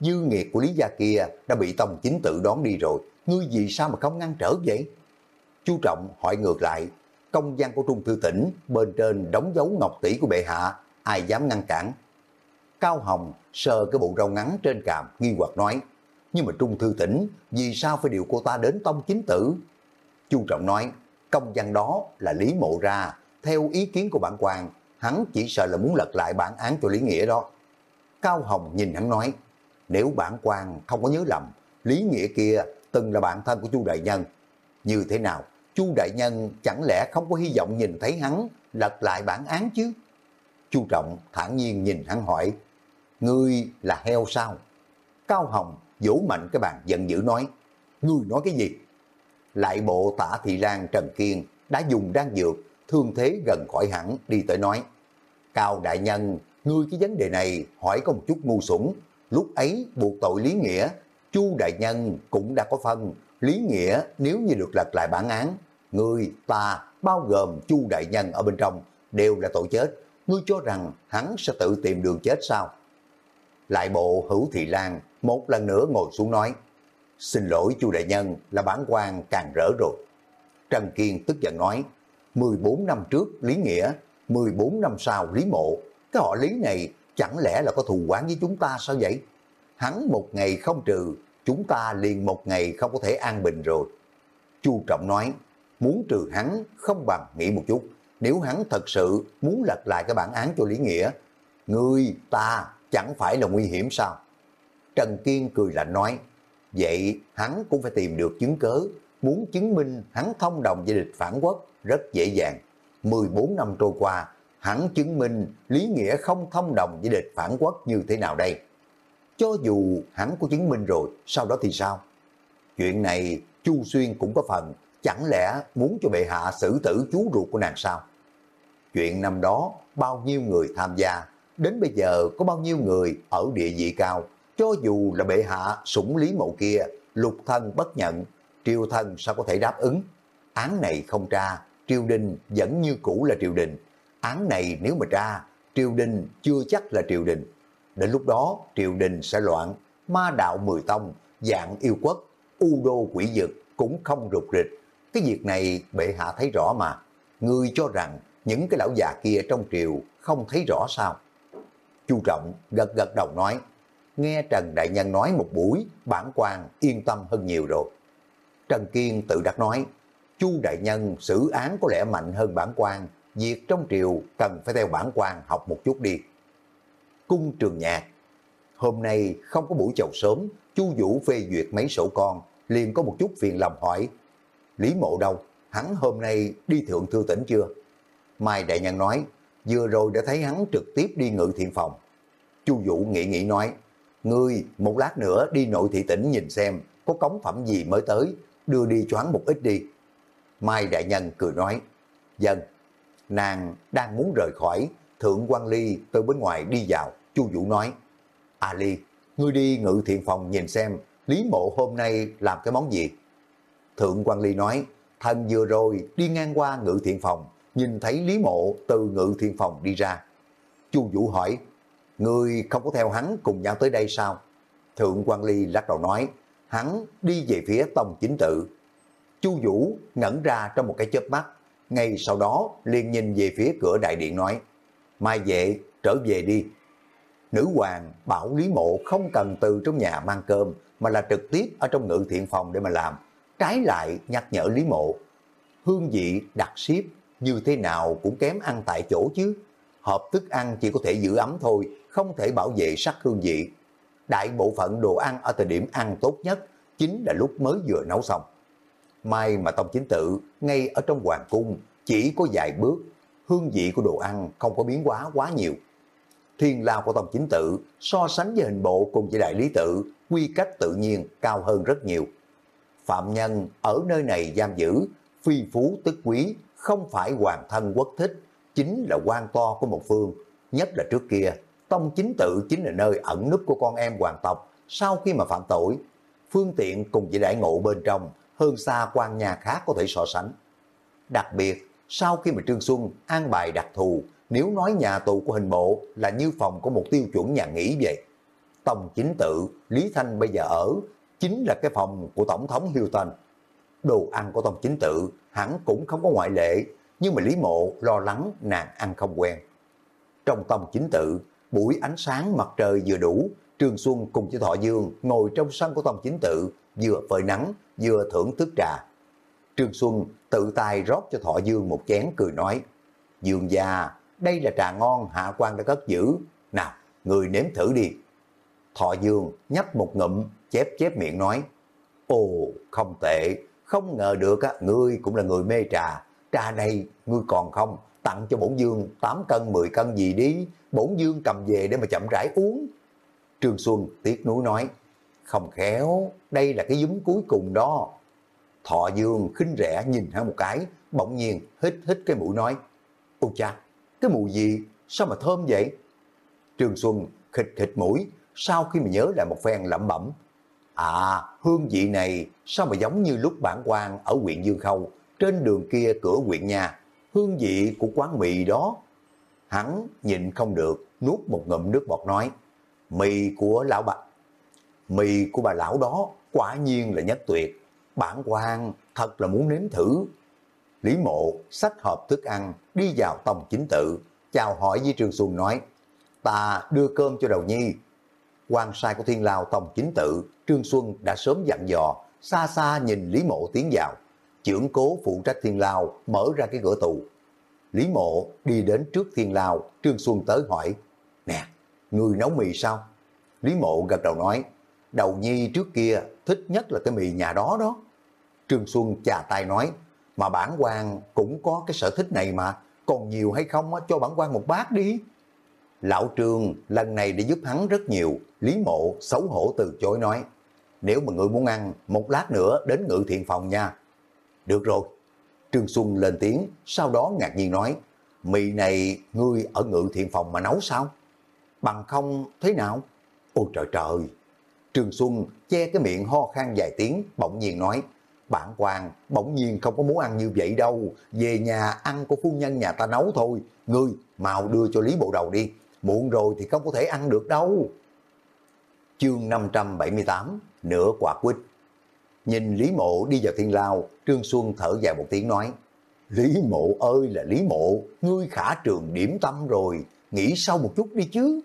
dư nghiệt của Lý gia kia đã bị tông chính tự đón đi rồi, ngươi vì sao mà không ngăn trở vậy? Chú trọng hỏi ngược lại, công gian của Trung Thư Tỉnh bên trên đóng dấu ngọc tỷ của bệ hạ, ai dám ngăn cản? Cao Hồng sờ cái bộ râu ngắn trên càm nghi hoặc nói, nhưng mà Trung Thư Tỉnh vì sao phải điều cô ta đến tông chính tử? Chu Trọng nói, công văn đó là Lý Mộ ra, theo ý kiến của bản quan hắn chỉ sợ là muốn lật lại bản án cho Lý Nghĩa đó. Cao Hồng nhìn hắn nói, nếu bản quan không có nhớ lầm, Lý Nghĩa kia từng là bạn thân của Chu Đại Nhân. Như thế nào, Chu Đại Nhân chẳng lẽ không có hy vọng nhìn thấy hắn lật lại bản án chứ? Chu Trọng thản nhiên nhìn hắn hỏi, Ngươi là heo sao? Cao Hồng vỗ mạnh cái bàn giận dữ nói, Ngươi nói cái gì? Lại bộ tả thị lan Trần Kiên đã dùng đan dược thương thế gần khỏi hẳn đi tới nói. Cao đại nhân, ngươi cái vấn đề này hỏi có một chút ngu sủng Lúc ấy buộc tội Lý Nghĩa, Chu đại nhân cũng đã có phân. Lý Nghĩa nếu như được lật lại bản án, ngươi, ta, bao gồm Chu đại nhân ở bên trong, đều là tội chết. Ngươi cho rằng hắn sẽ tự tìm đường chết sao? Lại bộ hữu thị lan một lần nữa ngồi xuống nói, xin lỗi Chu đại nhân là bản quan càng rỡ rồi. Trần Kiên tức giận nói, 14 năm trước Lý Nghĩa, 14 năm sau Lý Mộ. Cái họ Lý này chẳng lẽ là có thù quán với chúng ta sao vậy? Hắn một ngày không trừ, chúng ta liền một ngày không có thể an bình rồi. Chu Trọng nói, muốn trừ hắn không bằng nghĩ một chút. Nếu hắn thật sự muốn lật lại cái bản án cho Lý Nghĩa, người ta chẳng phải là nguy hiểm sao? Trần Kiên cười lạnh nói, vậy hắn cũng phải tìm được chứng cớ, muốn chứng minh hắn thông đồng với địch phản quốc rất dễ dàng. 14 năm trôi qua, hắn chứng minh Lý Nghĩa không thông đồng với địch phản quốc như thế nào đây. Cho dù hắn có chứng minh rồi, sau đó thì sao? Chuyện này Chu Xuyên cũng có phần, chẳng lẽ muốn cho bệ hạ xử tử chú ruột của nàng sao? Chuyện năm đó, bao nhiêu người tham gia, đến bây giờ có bao nhiêu người ở địa vị cao, cho dù là bệ hạ sủng lý mộ kia, lục thân bất nhận, triều thân sao có thể đáp ứng? Án này không tra, triều đình vẫn như cũ là triều đình. Án này nếu mà tra triều đình chưa chắc là triều đình. Đến lúc đó, triều đình sẽ loạn, ma đạo mười tông, dạng yêu quốc, u đô quỷ dực cũng không rụt rịch. Cái việc này bệ hạ thấy rõ mà. Ngươi cho rằng những cái lão già kia trong triều không thấy rõ sao? Chu Trọng gật gật đầu nói, nghe Trần Đại Nhân nói một buổi, bản quan yên tâm hơn nhiều rồi. Trần Kiên tự đặt nói, Chu đại nhân xử án có lẽ mạnh hơn bản quan, việc trong triều cần phải theo bản quan học một chút đi. Cung trường nhạc Hôm nay không có buổi chầu sớm, Chu Vũ phê duyệt mấy sổ con, liền có một chút phiền lòng hỏi. Lý mộ đâu? Hắn hôm nay đi thượng thư tỉnh chưa? Mai đại nhân nói, vừa rồi đã thấy hắn trực tiếp đi ngự thiện phòng. Chu Vũ nghĩ nghĩ nói, ngươi một lát nữa đi nội thị tỉnh nhìn xem có cống phẩm gì mới tới, đưa đi cho hắn một ít đi. Mai Đại Nhân cười nói, dân. nàng đang muốn rời khỏi, Thượng quan Ly từ bên ngoài đi vào, Chu Vũ nói, A Ly, ngươi đi ngự thiện phòng nhìn xem, Lý Mộ hôm nay làm cái món gì? Thượng quan Ly nói, thần vừa rồi đi ngang qua ngự thiện phòng, nhìn thấy Lý Mộ từ ngự thiện phòng đi ra. Chu Vũ hỏi, người không có theo hắn cùng nhau tới đây sao? Thượng quan Ly lắc đầu nói, hắn đi về phía tông chính tự. Chu Vũ ngẩn ra trong một cái chớp mắt, ngay sau đó liền nhìn về phía cửa đại điện nói, mai vệ trở về đi. Nữ hoàng bảo Lý Mộ không cần từ trong nhà mang cơm mà là trực tiếp ở trong ngự thiện phòng để mà làm. Trái lại nhắc nhở Lý Mộ, hương vị đặc xếp như thế nào cũng kém ăn tại chỗ chứ. Hộp thức ăn chỉ có thể giữ ấm thôi, không thể bảo vệ sắc hương vị. Đại bộ phận đồ ăn ở thời điểm ăn tốt nhất chính là lúc mới vừa nấu xong. May mà Tông Chính Tự ngay ở trong hoàng cung chỉ có vài bước, hương vị của đồ ăn không có biến hóa quá nhiều. Thiên lao của Tông Chính Tự so sánh với hình bộ cùng với đại lý tự, quy cách tự nhiên cao hơn rất nhiều. Phạm nhân ở nơi này giam giữ, phi phú tức quý, không phải hoàng thân quốc thích, chính là quan to của một phương. Nhất là trước kia, Tông Chính Tự chính là nơi ẩn núp của con em hoàng tộc, sau khi mà phạm tội, phương tiện cùng với đại ngộ bên trong hơn xa quan nhà khác có thể so sánh. Đặc biệt, sau khi mà Trương Xuân an bài đặc thù, nếu nói nhà tù của hình bộ là như phòng của một tiêu chuẩn nhà nghỉ vậy. Tông chính tự, Lý Thanh bây giờ ở, chính là cái phòng của Tổng thống Hilton. Đồ ăn của Tông chính tự hẳn cũng không có ngoại lệ, nhưng mà Lý Mộ lo lắng nàng ăn không quen. Trong Tông chính tự, buổi ánh sáng mặt trời vừa đủ, Trương Xuân cùng với Thọ Dương ngồi trong sân của Tông chính tự, vừa phơi nắng, vừa thưởng thức trà. Trương Xuân tự tay rót cho Thọ Dương một chén cười nói, Dương già đây là trà ngon hạ quan đã cất giữ, nào, người nếm thử đi. Thọ Dương nhấp một ngụm, chép chép miệng nói, ồ, không tệ, không ngờ được á, ngươi cũng là người mê trà, trà này ngươi còn không, tặng cho bổn dương 8 cân 10 cân gì đi, bổn dương cầm về để mà chậm rãi uống. Trương Xuân tiếc núi nói, không khéo, đây là cái giúm cuối cùng đó. Thọ Dương khinh rẻ nhìn hắn một cái, bỗng nhiên hít hít cái mũi nói, Ôi cha, cái mùi gì, sao mà thơm vậy? Trương Xuân khịch khịch mũi, sau khi mà nhớ lại một phen lẩm bẩm, À, hương vị này sao mà giống như lúc bản quan ở huyện Dương Khâu, trên đường kia cửa huyện nhà, hương vị của quán mì đó. Hắn nhìn không được, nuốt một ngụm nước bọt nói, mì của lão bạch mì của bà lão đó quả nhiên là nhất tuyệt. Bản quan thật là muốn nếm thử. Lý mộ sách hộp thức ăn đi vào tông chính tự, chào hỏi với Trương Xuân nói, ta đưa cơm cho đầu nhi. quan sai của thiên lao tông chính tự, Trương Xuân đã sớm dặn dò, xa xa nhìn Lý mộ tiến vào. Trưởng cố phụ trách thiên lao mở ra cái cửa tù. Lý mộ đi đến trước thiên lao, Trương Xuân tới hỏi, nè, người nấu mì sao? Lý mộ gật đầu nói, đầu nhi trước kia thích nhất là cái mì nhà đó đó. Trương Xuân chà tay nói, mà bản quan cũng có cái sở thích này mà, còn nhiều hay không cho bản quan một bát đi. Lão Trương lần này để giúp hắn rất nhiều, Lý Mộ xấu hổ từ chối nói, nếu mà người muốn ăn, một lát nữa đến ngự thiện phòng nha. Được rồi. Trương Xuân lên tiếng, sau đó ngạc nhiên nói, mì này ngươi ở ngự thiện phòng mà nấu sao? Bằng không thế nào? Ôi trời trời, Trương Xuân che cái miệng ho khan vài tiếng, bỗng nhiên nói, bản quan bỗng nhiên không có muốn ăn như vậy đâu, về nhà ăn của phu nhân nhà ta nấu thôi, ngươi mau đưa cho Lý Bộ Đầu đi, muộn rồi thì không có thể ăn được đâu. Chương 578, nửa quả quýt. Nhìn Lý Mộ đi vào thiên lao, Trương Xuân thở dài một tiếng nói, Lý Mộ ơi là Lý Mộ, ngươi khả trường điểm tâm rồi, nghĩ sau một chút đi chứ.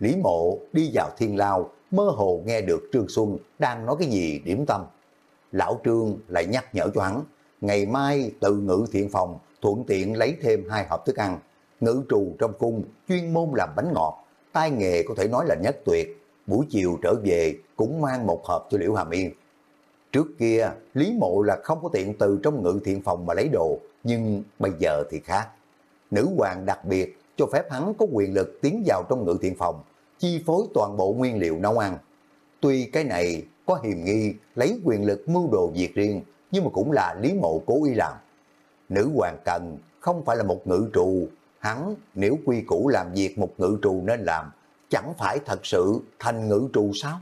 Lý Mộ đi vào thiên lao, mơ hồ nghe được Trương Xuân đang nói cái gì điểm tâm. Lão Trương lại nhắc nhở cho hắn, ngày mai từ ngự thiện phòng thuận tiện lấy thêm hai hộp thức ăn. Ngự trù trong cung chuyên môn làm bánh ngọt, tay nghề có thể nói là nhất tuyệt. Buổi chiều trở về cũng mang một hộp cho Liễu Hàm Yên. Trước kia, Lý Mộ là không có tiện từ trong ngự thiện phòng mà lấy đồ, nhưng bây giờ thì khác. Nữ hoàng đặc biệt cho phép hắn có quyền lực tiến vào trong ngự thiện phòng, chi phối toàn bộ nguyên liệu nấu ăn. Tuy cái này có hiềm nghi lấy quyền lực mưu đồ việc riêng, nhưng mà cũng là Lý Mộ cố ý làm. Nữ hoàng cần không phải là một ngự trù, hắn nếu quy củ làm việc một ngự trù nên làm, chẳng phải thật sự thành ngự trù sao?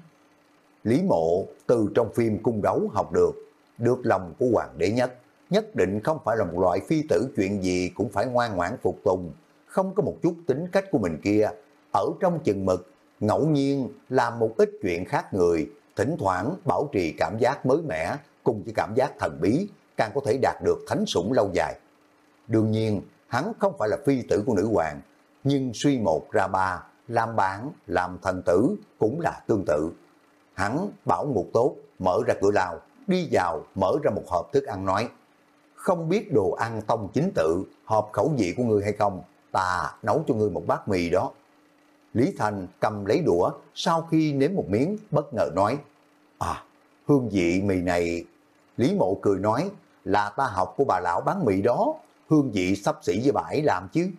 Lý mộ từ trong phim cung đấu học được, được lòng của hoàng đế nhất, nhất định không phải là một loại phi tử chuyện gì cũng phải ngoan ngoãn phục tùng, không có một chút tính cách của mình kia, ở trong chừng mực, ngẫu nhiên làm một ít chuyện khác người, thỉnh thoảng bảo trì cảm giác mới mẻ cùng với cảm giác thần bí, càng có thể đạt được thánh sủng lâu dài. Đương nhiên, hắn không phải là phi tử của nữ hoàng, nhưng suy một ra ba, làm bản, làm thần tử cũng là tương tự. Hắn bảo ngục tốt, mở ra cửa lao, đi vào, mở ra một hộp thức ăn nói, không biết đồ ăn tông chính tự, hợp khẩu vị của ngươi hay không, ta nấu cho ngươi một bát mì đó. Lý Thành cầm lấy đũa, sau khi nếm một miếng, bất ngờ nói, à, hương vị mì này, Lý Mộ cười nói, là ta học của bà lão bán mì đó, hương vị sắp xỉ với bà ấy làm chứ.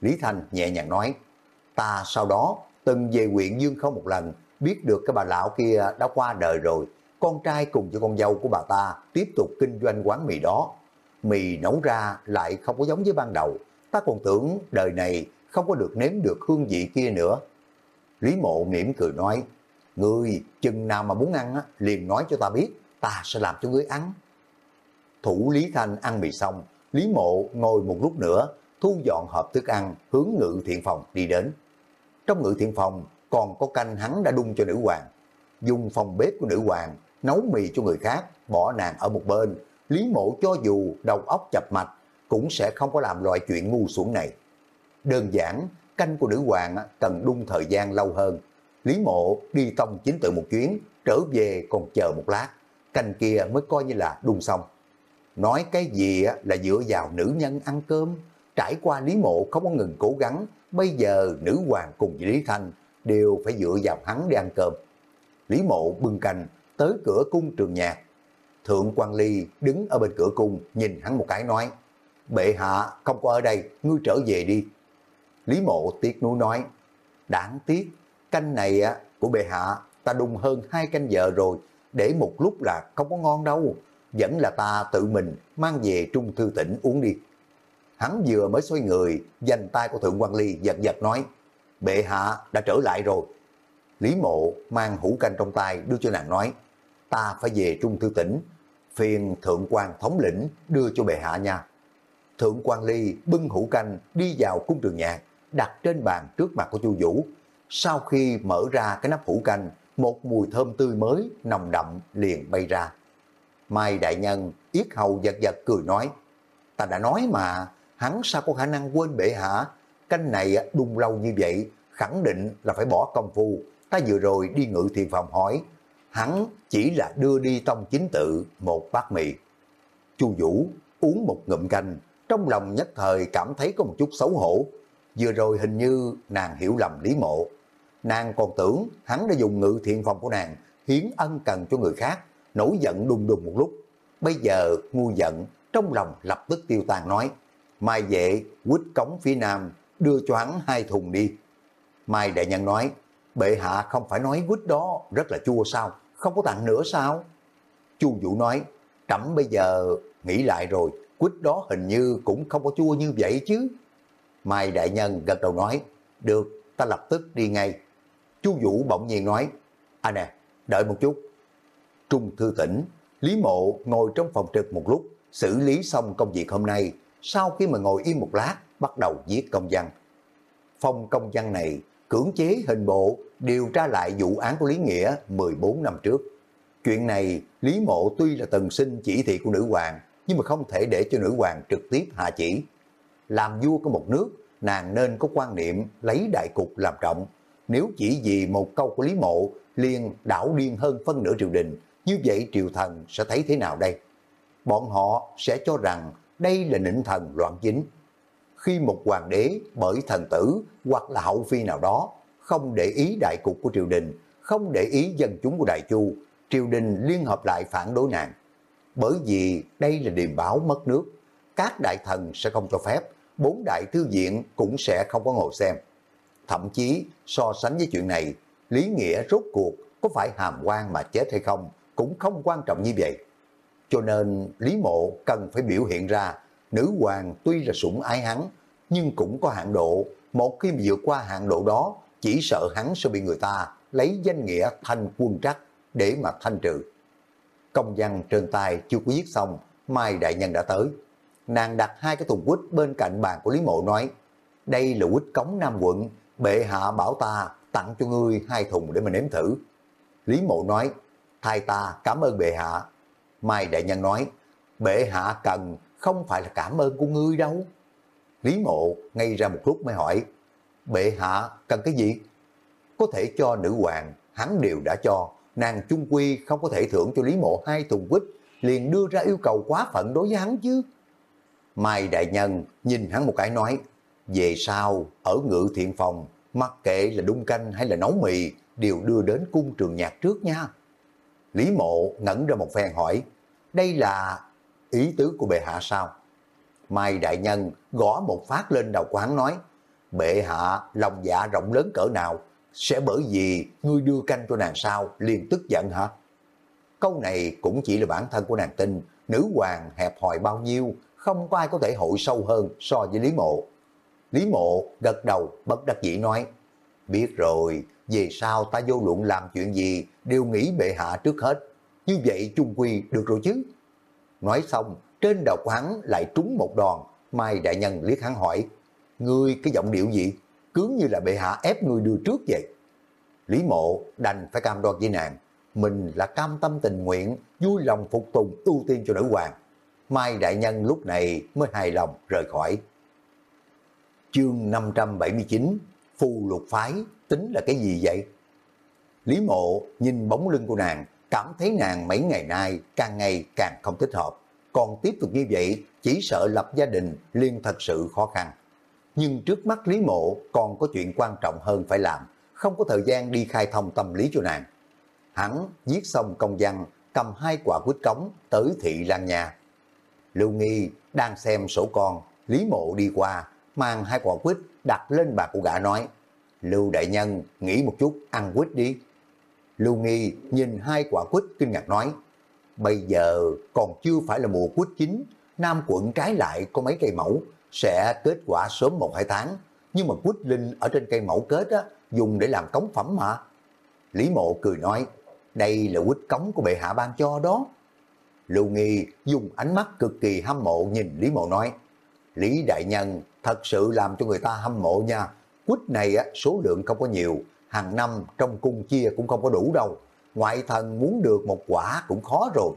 Lý Thành nhẹ nhàng nói, ta sau đó từng về huyện Dương không một lần, biết được cái bà lão kia đã qua đời rồi, con trai cùng với con dâu của bà ta tiếp tục kinh doanh quán mì đó. Mì nấu ra lại không có giống với ban đầu, ta còn tưởng đời này không có được nếm được hương vị kia nữa. Lý mộ mỉm cười nói, Ngươi chừng nào mà muốn ăn á, liền nói cho ta biết, ta sẽ làm cho ngươi ăn. Thủ Lý Thanh ăn mì xong, Lý Mộ ngồi một lúc nữa, thu dọn hộp thức ăn, hướng ngự thiện phòng đi đến. Trong ngự thiện phòng còn có canh hắn đã đun cho nữ hoàng. Dùng phòng bếp của nữ hoàng, nấu mì cho người khác, bỏ nàng ở một bên. Lý Mộ cho dù đầu óc chập mạch, cũng sẽ không có làm loại chuyện ngu xuẩn này. Đơn giản, canh của nữ hoàng cần đun thời gian lâu hơn. Lý Mộ đi tông chính tự một chuyến, trở về còn chờ một lát, canh kia mới coi như là đun xong. Nói cái gì là dựa vào nữ nhân ăn cơm, trải qua Lý Mộ không có ngừng cố gắng, bây giờ nữ hoàng cùng với Lý Thanh đều phải dựa vào hắn để ăn cơm. Lý Mộ bưng canh tới cửa cung trường nhạc. Thượng quan Ly đứng ở bên cửa cung nhìn hắn một cái nói, bệ hạ không có ở đây, ngươi trở về đi. Lý Mộ tiếc nuối nói, đáng tiếc, canh này của bệ hạ ta đun hơn hai canh giờ rồi, để một lúc là không có ngon đâu, vẫn là ta tự mình mang về trung thư tỉnh uống đi. Hắn vừa mới xoay người, dành tay của Thượng quan Ly giật giật nói, bệ hạ đã trở lại rồi. Lý mộ mang hũ canh trong tay đưa cho nàng nói, ta phải về trung thư tỉnh, phiền thượng quan thống lĩnh đưa cho bệ hạ nha. Thượng quan Ly bưng hũ canh đi vào cung trường nhạc, đặt trên bàn trước mặt của Chu Vũ. Sau khi mở ra cái nắp hũ canh, một mùi thơm tươi mới, nồng đậm liền bay ra. Mai Đại Nhân yết hầu giật giật cười nói, ta đã nói mà, hắn sao có khả năng quên bệ hạ, canh này đun lâu như vậy, khẳng định là phải bỏ công phu. Ta vừa rồi đi ngự thiền phòng hỏi, hắn chỉ là đưa đi tông chính tự một bát mì. Chu Vũ uống một ngụm canh, trong lòng nhất thời cảm thấy có một chút xấu hổ. Vừa rồi hình như nàng hiểu lầm Lý Mộ. Nàng còn tưởng hắn đã dùng ngự thiện phòng của nàng hiến ân cần cho người khác, nổi giận đùng đùng một lúc. Bây giờ ngu giận, trong lòng lập tức tiêu tan nói, Mai vệ quýt cống phía nam, đưa choáng hai thùng đi. Mai đại nhân nói, bệ hạ không phải nói quýt đó rất là chua sao, không có tặng nữa sao? Chu Vũ nói, trẫm bây giờ nghĩ lại rồi, quýt đó hình như cũng không có chua như vậy chứ. Mai đại nhân gật đầu nói, được, ta lập tức đi ngay. Chu Vũ bỗng nhiên nói, à nè, đợi một chút. Trung thư tỉnh, Lý Mộ ngồi trong phòng trực một lúc, xử lý xong công việc hôm nay, sau khi mà ngồi im một lát, bắt đầu viết công văn. Phong công văn này cưỡng chế hình bộ điều tra lại vụ án của Lý Nghĩa 14 năm trước. Chuyện này, Lý Mộ tuy là từng xin chỉ thị của nữ hoàng, nhưng mà không thể để cho nữ hoàng trực tiếp hạ chỉ. Làm vua của một nước, nàng nên có quan niệm lấy đại cục làm trọng. Nếu chỉ vì một câu của Lý Mộ liền đảo điên hơn phân nửa triều đình, như vậy triều thần sẽ thấy thế nào đây? Bọn họ sẽ cho rằng đây là nịnh thần loạn chính. Khi một hoàng đế bởi thần tử hoặc là hậu phi nào đó không để ý đại cục của triều đình, không để ý dân chúng của Đại Chu, triều đình liên hợp lại phản đối nàng. Bởi vì đây là điềm báo mất nước, các đại thần sẽ không cho phép, bốn đại thư viện cũng sẽ không có ngồi xem. Thậm chí so sánh với chuyện này, Lý Nghĩa rốt cuộc có phải hàm quan mà chết hay không cũng không quan trọng như vậy. Cho nên Lý Mộ cần phải biểu hiện ra nữ hoàng tuy là sủng ái hắn, nhưng cũng có hạn độ. Một khi vượt qua hạn độ đó, chỉ sợ hắn sẽ bị người ta lấy danh nghĩa thanh quân trắc để mà thanh trừ. Công văn trên tay chưa có viết xong, Mai Đại Nhân đã tới. Nàng đặt hai cái thùng quýt bên cạnh bàn của Lý Mộ nói, đây là quýt cống Nam quận, bệ hạ bảo ta tặng cho ngươi hai thùng để mà nếm thử. Lý Mộ nói, thay ta cảm ơn bệ hạ. Mai Đại Nhân nói, bệ hạ cần không phải là cảm ơn của ngươi đâu. Lý Mộ ngay ra một lúc mới hỏi, bệ hạ cần cái gì? Có thể cho nữ hoàng, hắn đều đã cho, nàng chung quy không có thể thưởng cho Lý Mộ hai thùng quýt, liền đưa ra yêu cầu quá phận đối với hắn chứ. Mai Đại Nhân nhìn hắn một cái nói, về sau, ở ngự thiện phòng, mặc kệ là đun canh hay là nấu mì, đều đưa đến cung trường nhạc trước nha. Lý mộ ngẩn ra một phen hỏi, đây là ý tứ của bệ hạ sao? Mai Đại Nhân gõ một phát lên đầu của hắn nói, bệ hạ lòng dạ rộng lớn cỡ nào, sẽ bởi vì ngươi đưa canh cho nàng sao liền tức giận hả? Câu này cũng chỉ là bản thân của nàng tin, nữ hoàng hẹp hòi bao nhiêu, không có ai có thể hội sâu hơn so với Lý Mộ. Lý Mộ gật đầu bất đắc dĩ nói, biết rồi, về sau ta vô luận làm chuyện gì đều nghĩ bệ hạ trước hết, như vậy chung quy được rồi chứ. Nói xong, trên đầu của hắn lại trúng một đòn, Mai Đại Nhân liếc hắn hỏi, ngươi cái giọng điệu gì? Cứ như là bệ hạ ép ngươi đưa trước vậy. Lý Mộ đành phải cam đoan với nàng, mình là cam tâm tình nguyện, vui lòng phục tùng ưu tiên cho nữ hoàng. Mai Đại Nhân lúc này mới hài lòng rời khỏi. Chương 579 Phù lục phái tính là cái gì vậy? Lý mộ nhìn bóng lưng của nàng, cảm thấy nàng mấy ngày nay càng ngày càng không thích hợp. Còn tiếp tục như vậy, chỉ sợ lập gia đình liên thật sự khó khăn. Nhưng trước mắt Lý mộ còn có chuyện quan trọng hơn phải làm, không có thời gian đi khai thông tâm lý cho nàng. Hắn viết xong công văn, cầm hai quả quýt cống tới thị Lan nhà. Lưu Nghi đang xem sổ con, Lý Mộ đi qua, mang hai quả quýt đặt lên bàn của gã nói, Lưu Đại Nhân nghĩ một chút ăn quýt đi. Lưu Nghi nhìn hai quả quýt kinh ngạc nói, bây giờ còn chưa phải là mùa quýt chín, Nam quận trái lại có mấy cây mẫu, sẽ kết quả sớm một hai tháng, nhưng mà quýt linh ở trên cây mẫu kết á, dùng để làm cống phẩm mà. Lý Mộ cười nói, đây là quýt cống của bệ hạ ban cho đó. Lưu Nghi dùng ánh mắt cực kỳ hâm mộ nhìn Lý Mộ nói, Lý Đại Nhân thật sự làm cho người ta hâm mộ nha. Quýt này á, số lượng không có nhiều, hàng năm trong cung chia cũng không có đủ đâu. Ngoại thần muốn được một quả cũng khó rồi.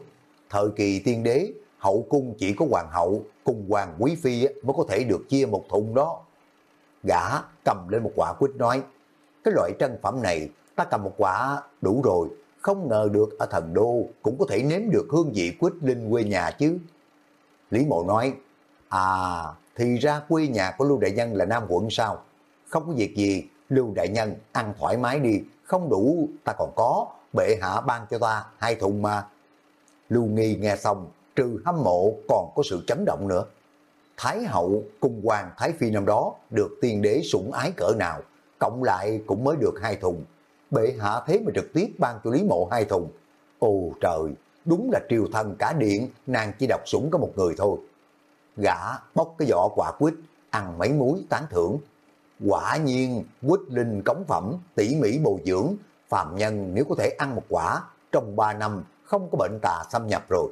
Thời kỳ tiên đế, hậu cung chỉ có hoàng hậu cùng hoàng quý phi mới có thể được chia một thùng đó. Gã cầm lên một quả quýt nói, cái loại trân phẩm này ta cầm một quả đủ rồi, không ngờ được ở thần đô cũng có thể nếm được hương vị quýt linh quê nhà chứ. Lý Mộ nói, à thì ra quê nhà của Lưu Đại Nhân là Nam quận sao? Không có việc gì, Lưu Đại Nhân ăn thoải mái đi, không đủ ta còn có, bệ hạ ban cho ta hai thùng mà. Lưu Nghi nghe xong, trừ hâm mộ còn có sự chấn động nữa. Thái hậu cùng hoàng Thái Phi năm đó được tiên đế sủng ái cỡ nào, cộng lại cũng mới được hai thùng. Bệ hạ thế mà trực tiếp ban cho Lý Mộ hai thùng. Ồ trời, đúng là triều thần cả điện, nàng chỉ đọc sủng có một người thôi gã bóc cái vỏ quả quýt, ăn mấy muối tán thưởng. Quả nhiên, quýt linh cống phẩm, tỉ mỉ bồi dưỡng, phàm nhân nếu có thể ăn một quả, trong 3 năm không có bệnh tà xâm nhập rồi.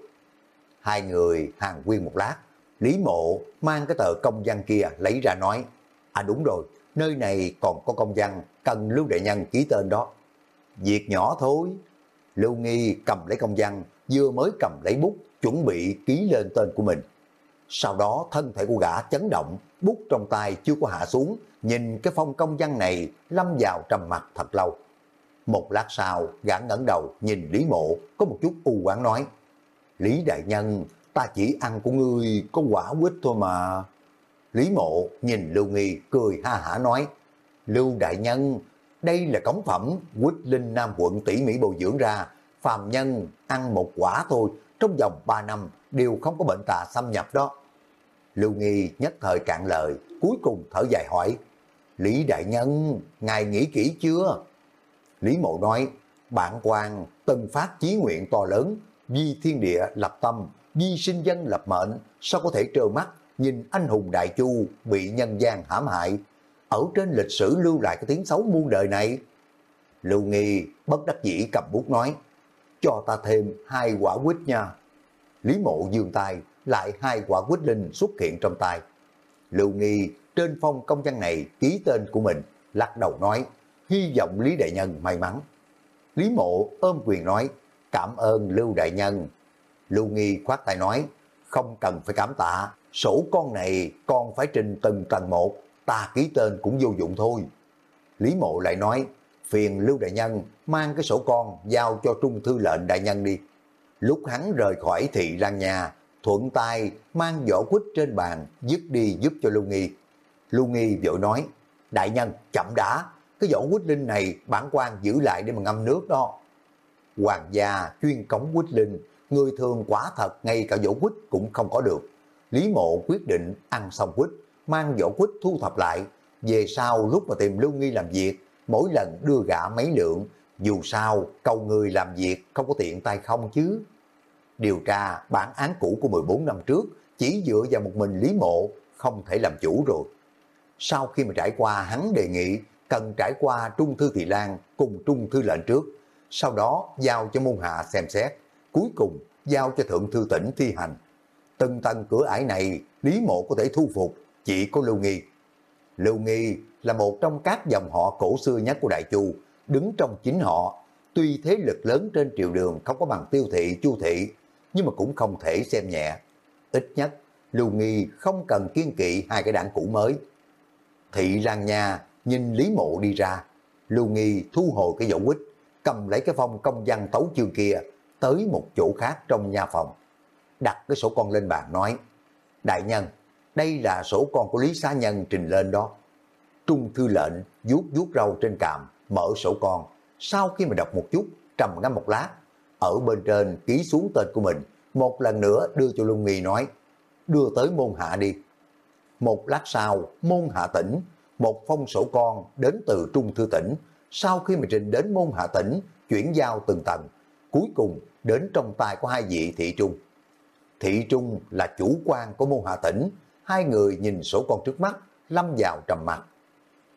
Hai người hàng quyên một lát, Lý Mộ mang cái tờ công văn kia lấy ra nói, à đúng rồi, nơi này còn có công văn cần Lưu Đại Nhân ký tên đó. Việc nhỏ thôi. Lưu Nghi cầm lấy công văn, vừa mới cầm lấy bút, chuẩn bị ký lên tên của mình. Sau đó thân thể của gã chấn động, bút trong tay chưa có hạ xuống, nhìn cái phong công văn này lâm vào trầm mặt thật lâu. Một lát sau, gã ngẩng đầu nhìn Lý Mộ có một chút u quán nói, Lý Đại Nhân, ta chỉ ăn của ngươi có quả quýt thôi mà. Lý Mộ nhìn Lưu Nghi cười ha hả nói, Lưu Đại Nhân, đây là cống phẩm quýt linh Nam quận tỉ mỹ bồi dưỡng ra, phàm nhân ăn một quả thôi, trong vòng 3 năm đều không có bệnh tà xâm nhập đó. Lưu Nghi nhất thời cạn lời, cuối cùng thở dài hỏi, Lý Đại Nhân, ngài nghĩ kỹ chưa? Lý Mộ nói, bản quan từng phát chí nguyện to lớn, di thiên địa lập tâm, di sinh dân lập mệnh, sao có thể trơ mắt nhìn anh hùng đại chu bị nhân gian hãm hại, ở trên lịch sử lưu lại cái tiếng xấu muôn đời này. Lưu Nghi bất đắc dĩ cầm bút nói, cho ta thêm hai quả quýt nha. Lý mộ dương tay, lại hai quả quýt linh xuất hiện trong tay. Lưu Nghi trên phong công văn này ký tên của mình, lắc đầu nói, hy vọng Lý Đại Nhân may mắn. Lý mộ ôm quyền nói, cảm ơn Lưu Đại Nhân. Lưu Nghi khoát tay nói, không cần phải cảm tạ, sổ con này con phải trình từng tầng một, ta ký tên cũng vô dụng thôi. Lý mộ lại nói, phiền Lưu Đại Nhân mang cái sổ con giao cho Trung Thư lệnh Đại Nhân đi. Lúc hắn rời khỏi thị Lan Nhà, thuận tay mang vỏ quýt trên bàn dứt đi giúp cho Lưu Nghi. Lưu Nghi vội nói, Đại Nhân chậm đã, cái vỏ quýt linh này bản quan giữ lại để mà ngâm nước đó. Hoàng gia chuyên cống quýt linh, người thường quả thật ngay cả vỏ quýt cũng không có được. Lý mộ quyết định ăn xong quýt, mang vỏ quýt thu thập lại. Về sau lúc mà tìm Lưu Nghi làm việc, mỗi lần đưa gã mấy lượng, dù sao cầu người làm việc không có tiện tay không chứ. Điều tra bản án cũ của 14 năm trước chỉ dựa vào một mình Lý Mộ không thể làm chủ rồi. Sau khi mà trải qua hắn đề nghị cần trải qua Trung Thư Thị Lan cùng Trung Thư lệnh trước, sau đó giao cho môn hạ xem xét, cuối cùng giao cho Thượng Thư tỉnh thi hành. Từng tầng cửa ải này Lý Mộ có thể thu phục, chỉ có Lưu Nghi. Lưu Nghi là một trong các dòng họ cổ xưa nhất của Đại Chu, đứng trong chính họ. Tuy thế lực lớn trên triều đường không có bằng tiêu thị, chu thị, nhưng mà cũng không thể xem nhẹ. Ít nhất, Lưu Nghi không cần kiên kỵ hai cái đảng cũ mới. Thị Lan Nha nhìn Lý Mộ đi ra, Lưu Nghi thu hồi cái dấu quýt, cầm lấy cái phong công văn tấu chương kia, tới một chỗ khác trong nhà phòng. Đặt cái sổ con lên bàn nói, Đại nhân, đây là sổ con của Lý Xá Nhân trình lên đó. Trung thư lệnh vuốt vuốt râu trên càm, mở sổ con. Sau khi mà đọc một chút, trầm ngâm một lát, ở bên trên ký xuống tên của mình, một lần nữa đưa cho Lung Nghi nói, đưa tới môn hạ đi. Một lát sau, môn hạ tỉnh, một phong sổ con đến từ Trung Thư tỉnh, sau khi mà trình đến môn hạ tỉnh, chuyển giao từng tầng, cuối cùng đến trong tay của hai vị thị trung. Thị trung là chủ quan của môn hạ tỉnh, hai người nhìn sổ con trước mắt, lâm vào trầm mặt.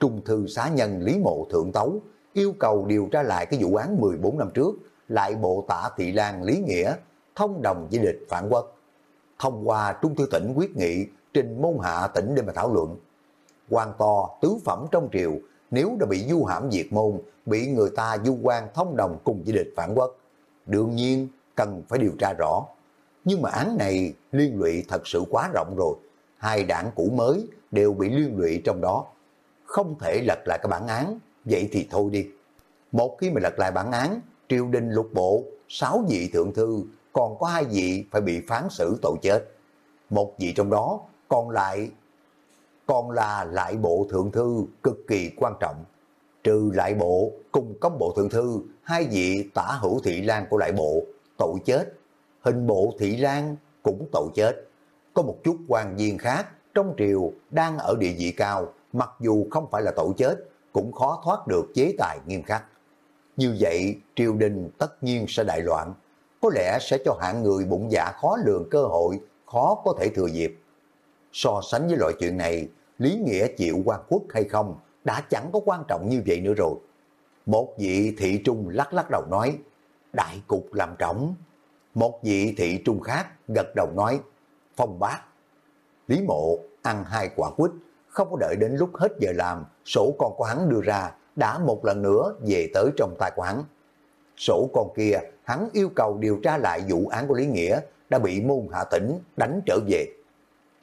Trung thư xá nhân Lý Mộ Thượng Tấu yêu cầu điều tra lại cái vụ án 14 năm trước, lại bộ tả Thị Lan Lý Nghĩa, thông đồng với địch phản quốc. Thông qua Trung thư tỉnh quyết nghị, trình môn hạ tỉnh để mà thảo luận. quan to, tứ phẩm trong triều, nếu đã bị du hãm diệt môn, bị người ta du quan thông đồng cùng với địch phản quốc. Đương nhiên, cần phải điều tra rõ. Nhưng mà án này liên lụy thật sự quá rộng rồi. Hai đảng cũ mới đều bị liên lụy trong đó không thể lật lại cái bản án, vậy thì thôi đi. Một khi mà lật lại bản án, triều đình lục bộ, sáu vị thượng thư, còn có hai vị phải bị phán xử tội chết. Một vị trong đó còn lại còn là lại bộ thượng thư cực kỳ quan trọng. Trừ lại bộ cùng công bộ thượng thư, hai vị tả hữu thị lan của lại bộ, tội chết. Hình bộ thị lan cũng tội chết. Có một chút quan viên khác trong triều đang ở địa vị cao, mặc dù không phải là tội chết, cũng khó thoát được chế tài nghiêm khắc. Như vậy, triều đình tất nhiên sẽ đại loạn, có lẽ sẽ cho hạng người bụng dạ khó lường cơ hội, khó có thể thừa dịp. So sánh với loại chuyện này, lý nghĩa chịu quan quốc hay không đã chẳng có quan trọng như vậy nữa rồi. Một vị thị trung lắc lắc đầu nói, đại cục làm trọng. Một vị thị trung khác gật đầu nói, phong bát. Lý mộ ăn hai quả quýt, không có đợi đến lúc hết giờ làm, sổ con của hắn đưa ra, đã một lần nữa về tới trong tài khoản. Sổ con kia, hắn yêu cầu điều tra lại vụ án của Lý Nghĩa đã bị môn hạ tỉnh đánh trở về.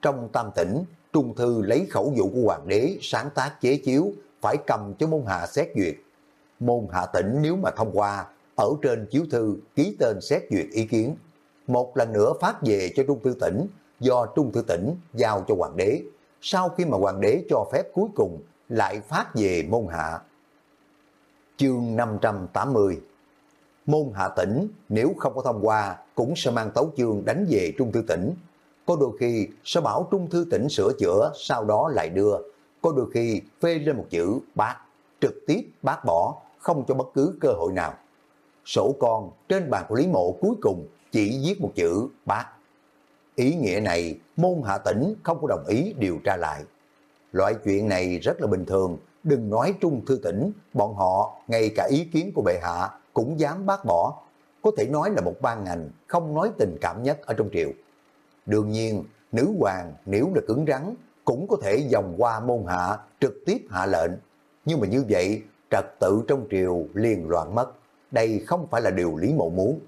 Trong tam tỉnh, Trung Thư lấy khẩu dụ của hoàng đế sáng tác chế chiếu phải cầm cho môn hạ xét duyệt. Môn hạ tỉnh nếu mà thông qua, ở trên chiếu thư ký tên xét duyệt ý kiến. Một lần nữa phát về cho Trung Thư tỉnh, do Trung Thư tỉnh giao cho hoàng đế sau khi mà hoàng đế cho phép cuối cùng lại phát về môn hạ. Chương 580 Môn hạ tỉnh nếu không có thông qua cũng sẽ mang tấu chương đánh về Trung Thư tỉnh. Có đôi khi sẽ bảo Trung Thư tỉnh sửa chữa sau đó lại đưa. Có đôi khi phê lên một chữ bác, trực tiếp bác bỏ, không cho bất cứ cơ hội nào. Sổ con trên bàn của Lý Mộ cuối cùng chỉ viết một chữ bác. Ý nghĩa này, môn hạ tỉnh không có đồng ý điều tra lại. Loại chuyện này rất là bình thường, đừng nói trung thư tỉnh, bọn họ ngay cả ý kiến của bệ hạ cũng dám bác bỏ. Có thể nói là một ban ngành không nói tình cảm nhất ở trong triều. Đương nhiên, nữ hoàng nếu là cứng rắn, cũng có thể dòng qua môn hạ trực tiếp hạ lệnh. Nhưng mà như vậy, trật tự trong triều liền loạn mất. Đây không phải là điều Lý Mộ muốn.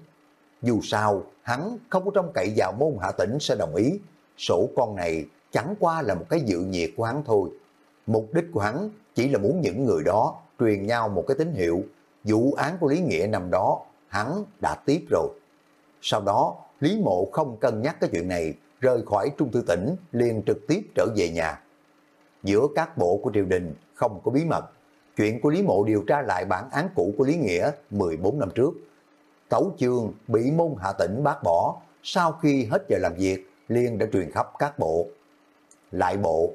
Dù sao, hắn không có trong cậy vào môn hạ tỉnh sẽ đồng ý. Sổ con này chẳng qua là một cái dự nhiệt của hắn thôi. Mục đích của hắn chỉ là muốn những người đó truyền nhau một cái tín hiệu. Vụ án của Lý Nghĩa năm đó, hắn đã tiếp rồi. Sau đó, Lý Mộ không cân nhắc cái chuyện này, rời khỏi Trung Thư tỉnh, liền trực tiếp trở về nhà. Giữa các bộ của triều đình không có bí mật. Chuyện của Lý Mộ điều tra lại bản án cũ của Lý Nghĩa 14 năm trước. Tấu chương bị môn hạ tỉnh bác bỏ, sau khi hết giờ làm việc, liền đã truyền khắp các bộ. Lại bộ,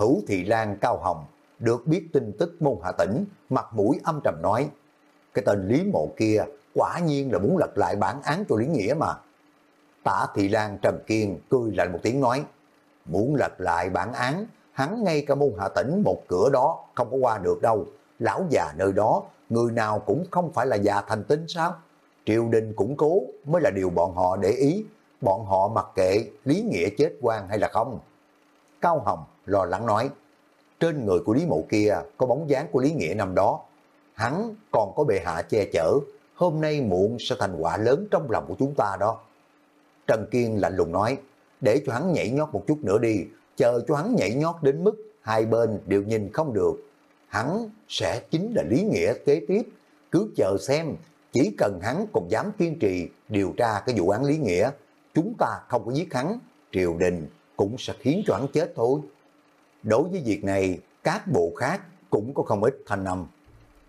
Hữu Thị Lan Cao Hồng được biết tin tức môn hạ tỉnh, mặt mũi âm trầm nói, cái tên Lý Mộ kia quả nhiên là muốn lật lại bản án cho Lý Nghĩa mà. Tả Thị Lan Trầm Kiên cười lạnh một tiếng nói, muốn lật lại bản án, hắn ngay cả môn hạ tỉnh một cửa đó không có qua được đâu. Lão già nơi đó, người nào cũng không phải là già thành tính sao? Triều đình củng cố mới là điều bọn họ để ý, bọn họ mặc kệ Lý Nghĩa chết quan hay là không. Cao Hồng lo lắng nói, trên người của Lý Mộ kia có bóng dáng của Lý Nghĩa năm đó. Hắn còn có bệ hạ che chở, hôm nay muộn sẽ thành quả lớn trong lòng của chúng ta đó. Trần Kiên lạnh lùng nói, để cho hắn nhảy nhót một chút nữa đi, chờ cho hắn nhảy nhót đến mức hai bên đều nhìn không được. Hắn sẽ chính là lý nghĩa kế tiếp, cứ chờ xem, chỉ cần hắn còn dám kiên trì điều tra cái vụ án lý nghĩa, chúng ta không có giết hắn, triều đình cũng sẽ khiến cho hắn chết thôi. Đối với việc này, các bộ khác cũng có không ít thanh âm.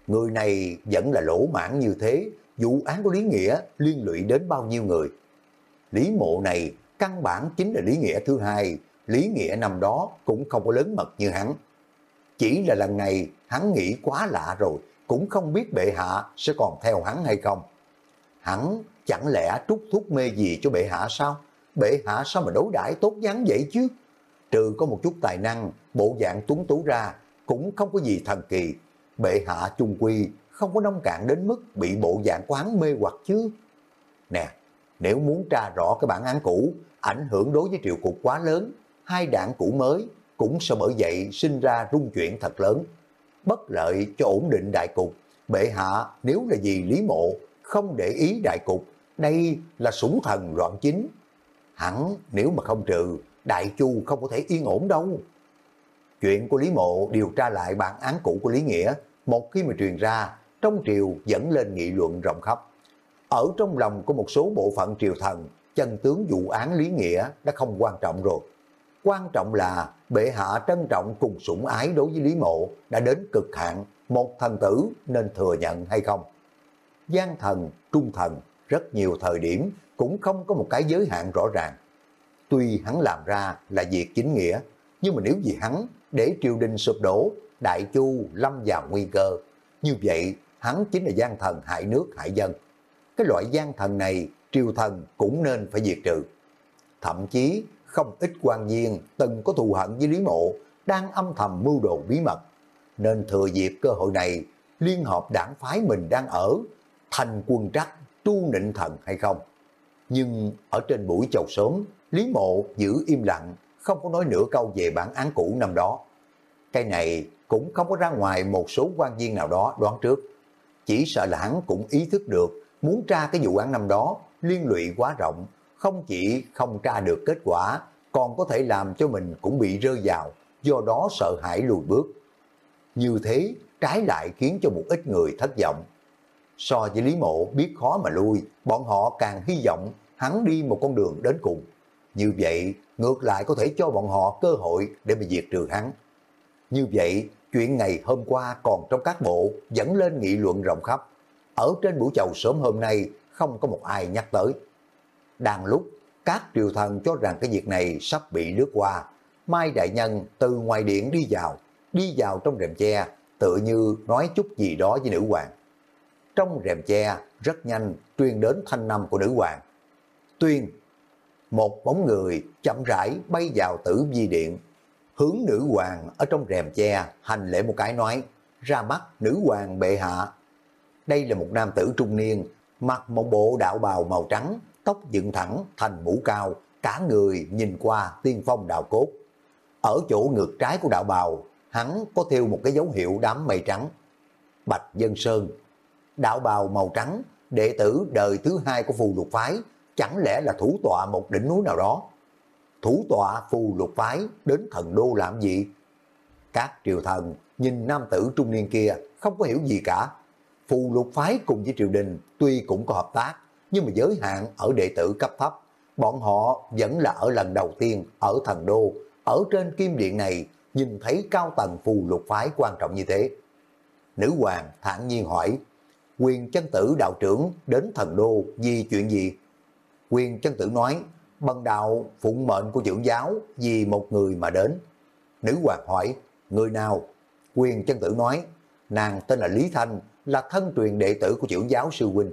Người này vẫn là lỗ mãn như thế, vụ án của Lý Nghĩa liên lụy đến bao nhiêu người. Lý mộ này căn bản chính là Lý Nghĩa thứ hai, Lý Nghĩa năm đó cũng không có lớn mật như hắn. Chỉ là lần này hắn nghĩ quá lạ rồi, cũng không biết bệ hạ sẽ còn theo hắn hay không. Hắn chẳng lẽ trút thuốc mê gì cho bệ hạ sao? Bệ hạ sao mà đối đãi tốt nhắn vậy chứ? Trừ có một chút tài năng, bộ dạng tuấn tú ra, cũng không có gì thần kỳ. Bệ hạ trung quy không có nông cạn đến mức bị bộ dạng quán mê hoặc chứ. Nè, nếu muốn tra rõ cái bản án cũ, ảnh hưởng đối với triều cục quá lớn, hai đảng cũ mới cũng sẽ bởi vậy sinh ra rung chuyển thật lớn. Bất lợi cho ổn định đại cục, bệ hạ nếu là gì Lý Mộ không để ý đại cục, đây là sủng thần loạn chính. Hẳn nếu mà không trừ, đại chu không có thể yên ổn đâu. Chuyện của Lý Mộ điều tra lại bản án cũ của Lý Nghĩa, một khi mà truyền ra, trong triều dẫn lên nghị luận rộng khắp. Ở trong lòng của một số bộ phận triều thần, chân tướng vụ án Lý Nghĩa đã không quan trọng rồi. Quan trọng là bệ hạ trân trọng cùng sủng ái đối với Lý Mộ đã đến cực hạn, một thần tử nên thừa nhận hay không. Giang thần, trung thần, rất nhiều thời điểm cũng không có một cái giới hạn rõ ràng. Tuy hắn làm ra là việc chính nghĩa, nhưng mà nếu vì hắn để triều đình sụp đổ, đại chu lâm vào nguy cơ, như vậy hắn chính là gian thần hại nước hại dân. Cái loại gian thần này triều thần cũng nên phải diệt trừ. Thậm chí không ít quan viên từng có thù hận với Lý Mộ đang âm thầm mưu đồ bí mật. Nên thừa dịp cơ hội này liên hợp đảng phái mình đang ở thành quân trắc tu nịnh thần hay không. Nhưng ở trên buổi chầu sớm, Lý Mộ giữ im lặng, không có nói nửa câu về bản án cũ năm đó. Cái này cũng không có ra ngoài một số quan viên nào đó đoán trước. Chỉ sợ là hắn cũng ý thức được muốn tra cái vụ án năm đó liên lụy quá rộng, không chỉ không tra được kết quả, còn có thể làm cho mình cũng bị rơi vào, do đó sợ hãi lùi bước. Như thế, trái lại khiến cho một ít người thất vọng. So với Lý Mộ biết khó mà lui, bọn họ càng hy vọng hắn đi một con đường đến cùng. Như vậy, ngược lại có thể cho bọn họ cơ hội để mà diệt trừ hắn. Như vậy, chuyện ngày hôm qua còn trong các bộ dẫn lên nghị luận rộng khắp. Ở trên buổi chầu sớm hôm nay không có một ai nhắc tới. Đang lúc, các triều thần cho rằng cái việc này sắp bị lướt qua. Mai Đại Nhân từ ngoài điện đi vào, đi vào trong rèm che, tự như nói chút gì đó với nữ hoàng. Trong rèm che, rất nhanh truyền đến thanh năm của nữ hoàng. Tuyên, một bóng người chậm rãi bay vào tử vi điện. Hướng nữ hoàng ở trong rèm che hành lễ một cái nói, ra mắt nữ hoàng bệ hạ. Đây là một nam tử trung niên, mặc một bộ đạo bào màu trắng, tóc dựng thẳng thành mũ cao, cả người nhìn qua tiên phong đạo cốt. Ở chỗ ngược trái của đạo bào, hắn có theo một cái dấu hiệu đám mây trắng. Bạch Dân Sơn, đạo bào màu trắng, đệ tử đời thứ hai của phù lục phái, chẳng lẽ là thủ tọa một đỉnh núi nào đó? Thủ tọa phù lục phái đến thần đô làm gì? Các triều thần nhìn nam tử trung niên kia không có hiểu gì cả. Phù lục phái cùng với triều đình tuy cũng có hợp tác, nhưng mà giới hạn ở đệ tử cấp thấp. Bọn họ vẫn là ở lần đầu tiên ở thần đô, ở trên kim điện này nhìn thấy cao tầng phù lục phái quan trọng như thế. Nữ hoàng thản nhiên hỏi, quyền chân tử đạo trưởng đến thần đô vì chuyện gì? Quyền chân tử nói, bần đạo phụng mệnh của trưởng giáo vì một người mà đến. Nữ hoàng hỏi, người nào? Quyền chân tử nói, nàng tên là Lý Thanh, là thân truyền đệ tử của trưởng giáo sư huynh.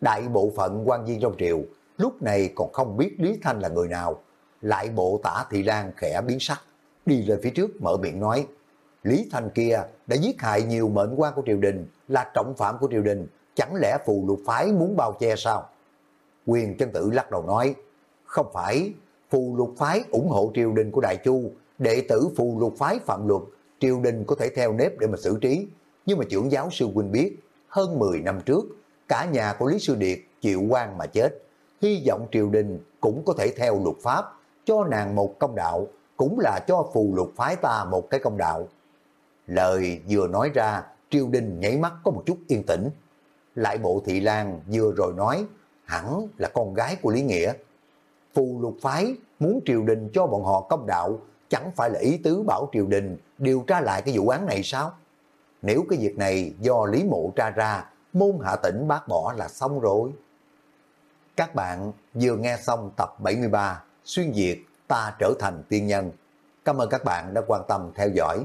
Đại bộ phận quan viên trong triều, lúc này còn không biết Lý Thanh là người nào. Lại bộ tả thị lan khẽ biến sắc, đi lên phía trước mở miệng nói, Lý Thanh kia đã giết hại nhiều mệnh quan của triều đình, là trọng phạm của triều đình, chẳng lẽ phù lục phái muốn bao che sao? Quyền chân tử lắc đầu nói, không phải, phù lục phái ủng hộ triều đình của Đại Chu, đệ tử phù lục phái phạm luật, triều đình có thể theo nếp để mà xử trí. Nhưng mà trưởng giáo sư huynh biết, hơn 10 năm trước, cả nhà của Lý Sư Điệt chịu quan mà chết. Hy vọng triều đình cũng có thể theo luật pháp, cho nàng một công đạo, cũng là cho phù lục phái ta một cái công đạo. Lời vừa nói ra, triều đình nhảy mắt có một chút yên tĩnh. Lại bộ thị lan vừa rồi nói, hẳn là con gái của Lý Nghĩa. Phù lục phái muốn triều đình cho bọn họ công đạo, chẳng phải là ý tứ bảo triều đình điều tra lại cái vụ án này sao? Nếu cái việc này do Lý Mộ tra ra, môn hạ tỉnh bác bỏ là xong rồi. Các bạn vừa nghe xong tập 73 Xuyên Việt ta trở thành tiên nhân. Cảm ơn các bạn đã quan tâm theo dõi.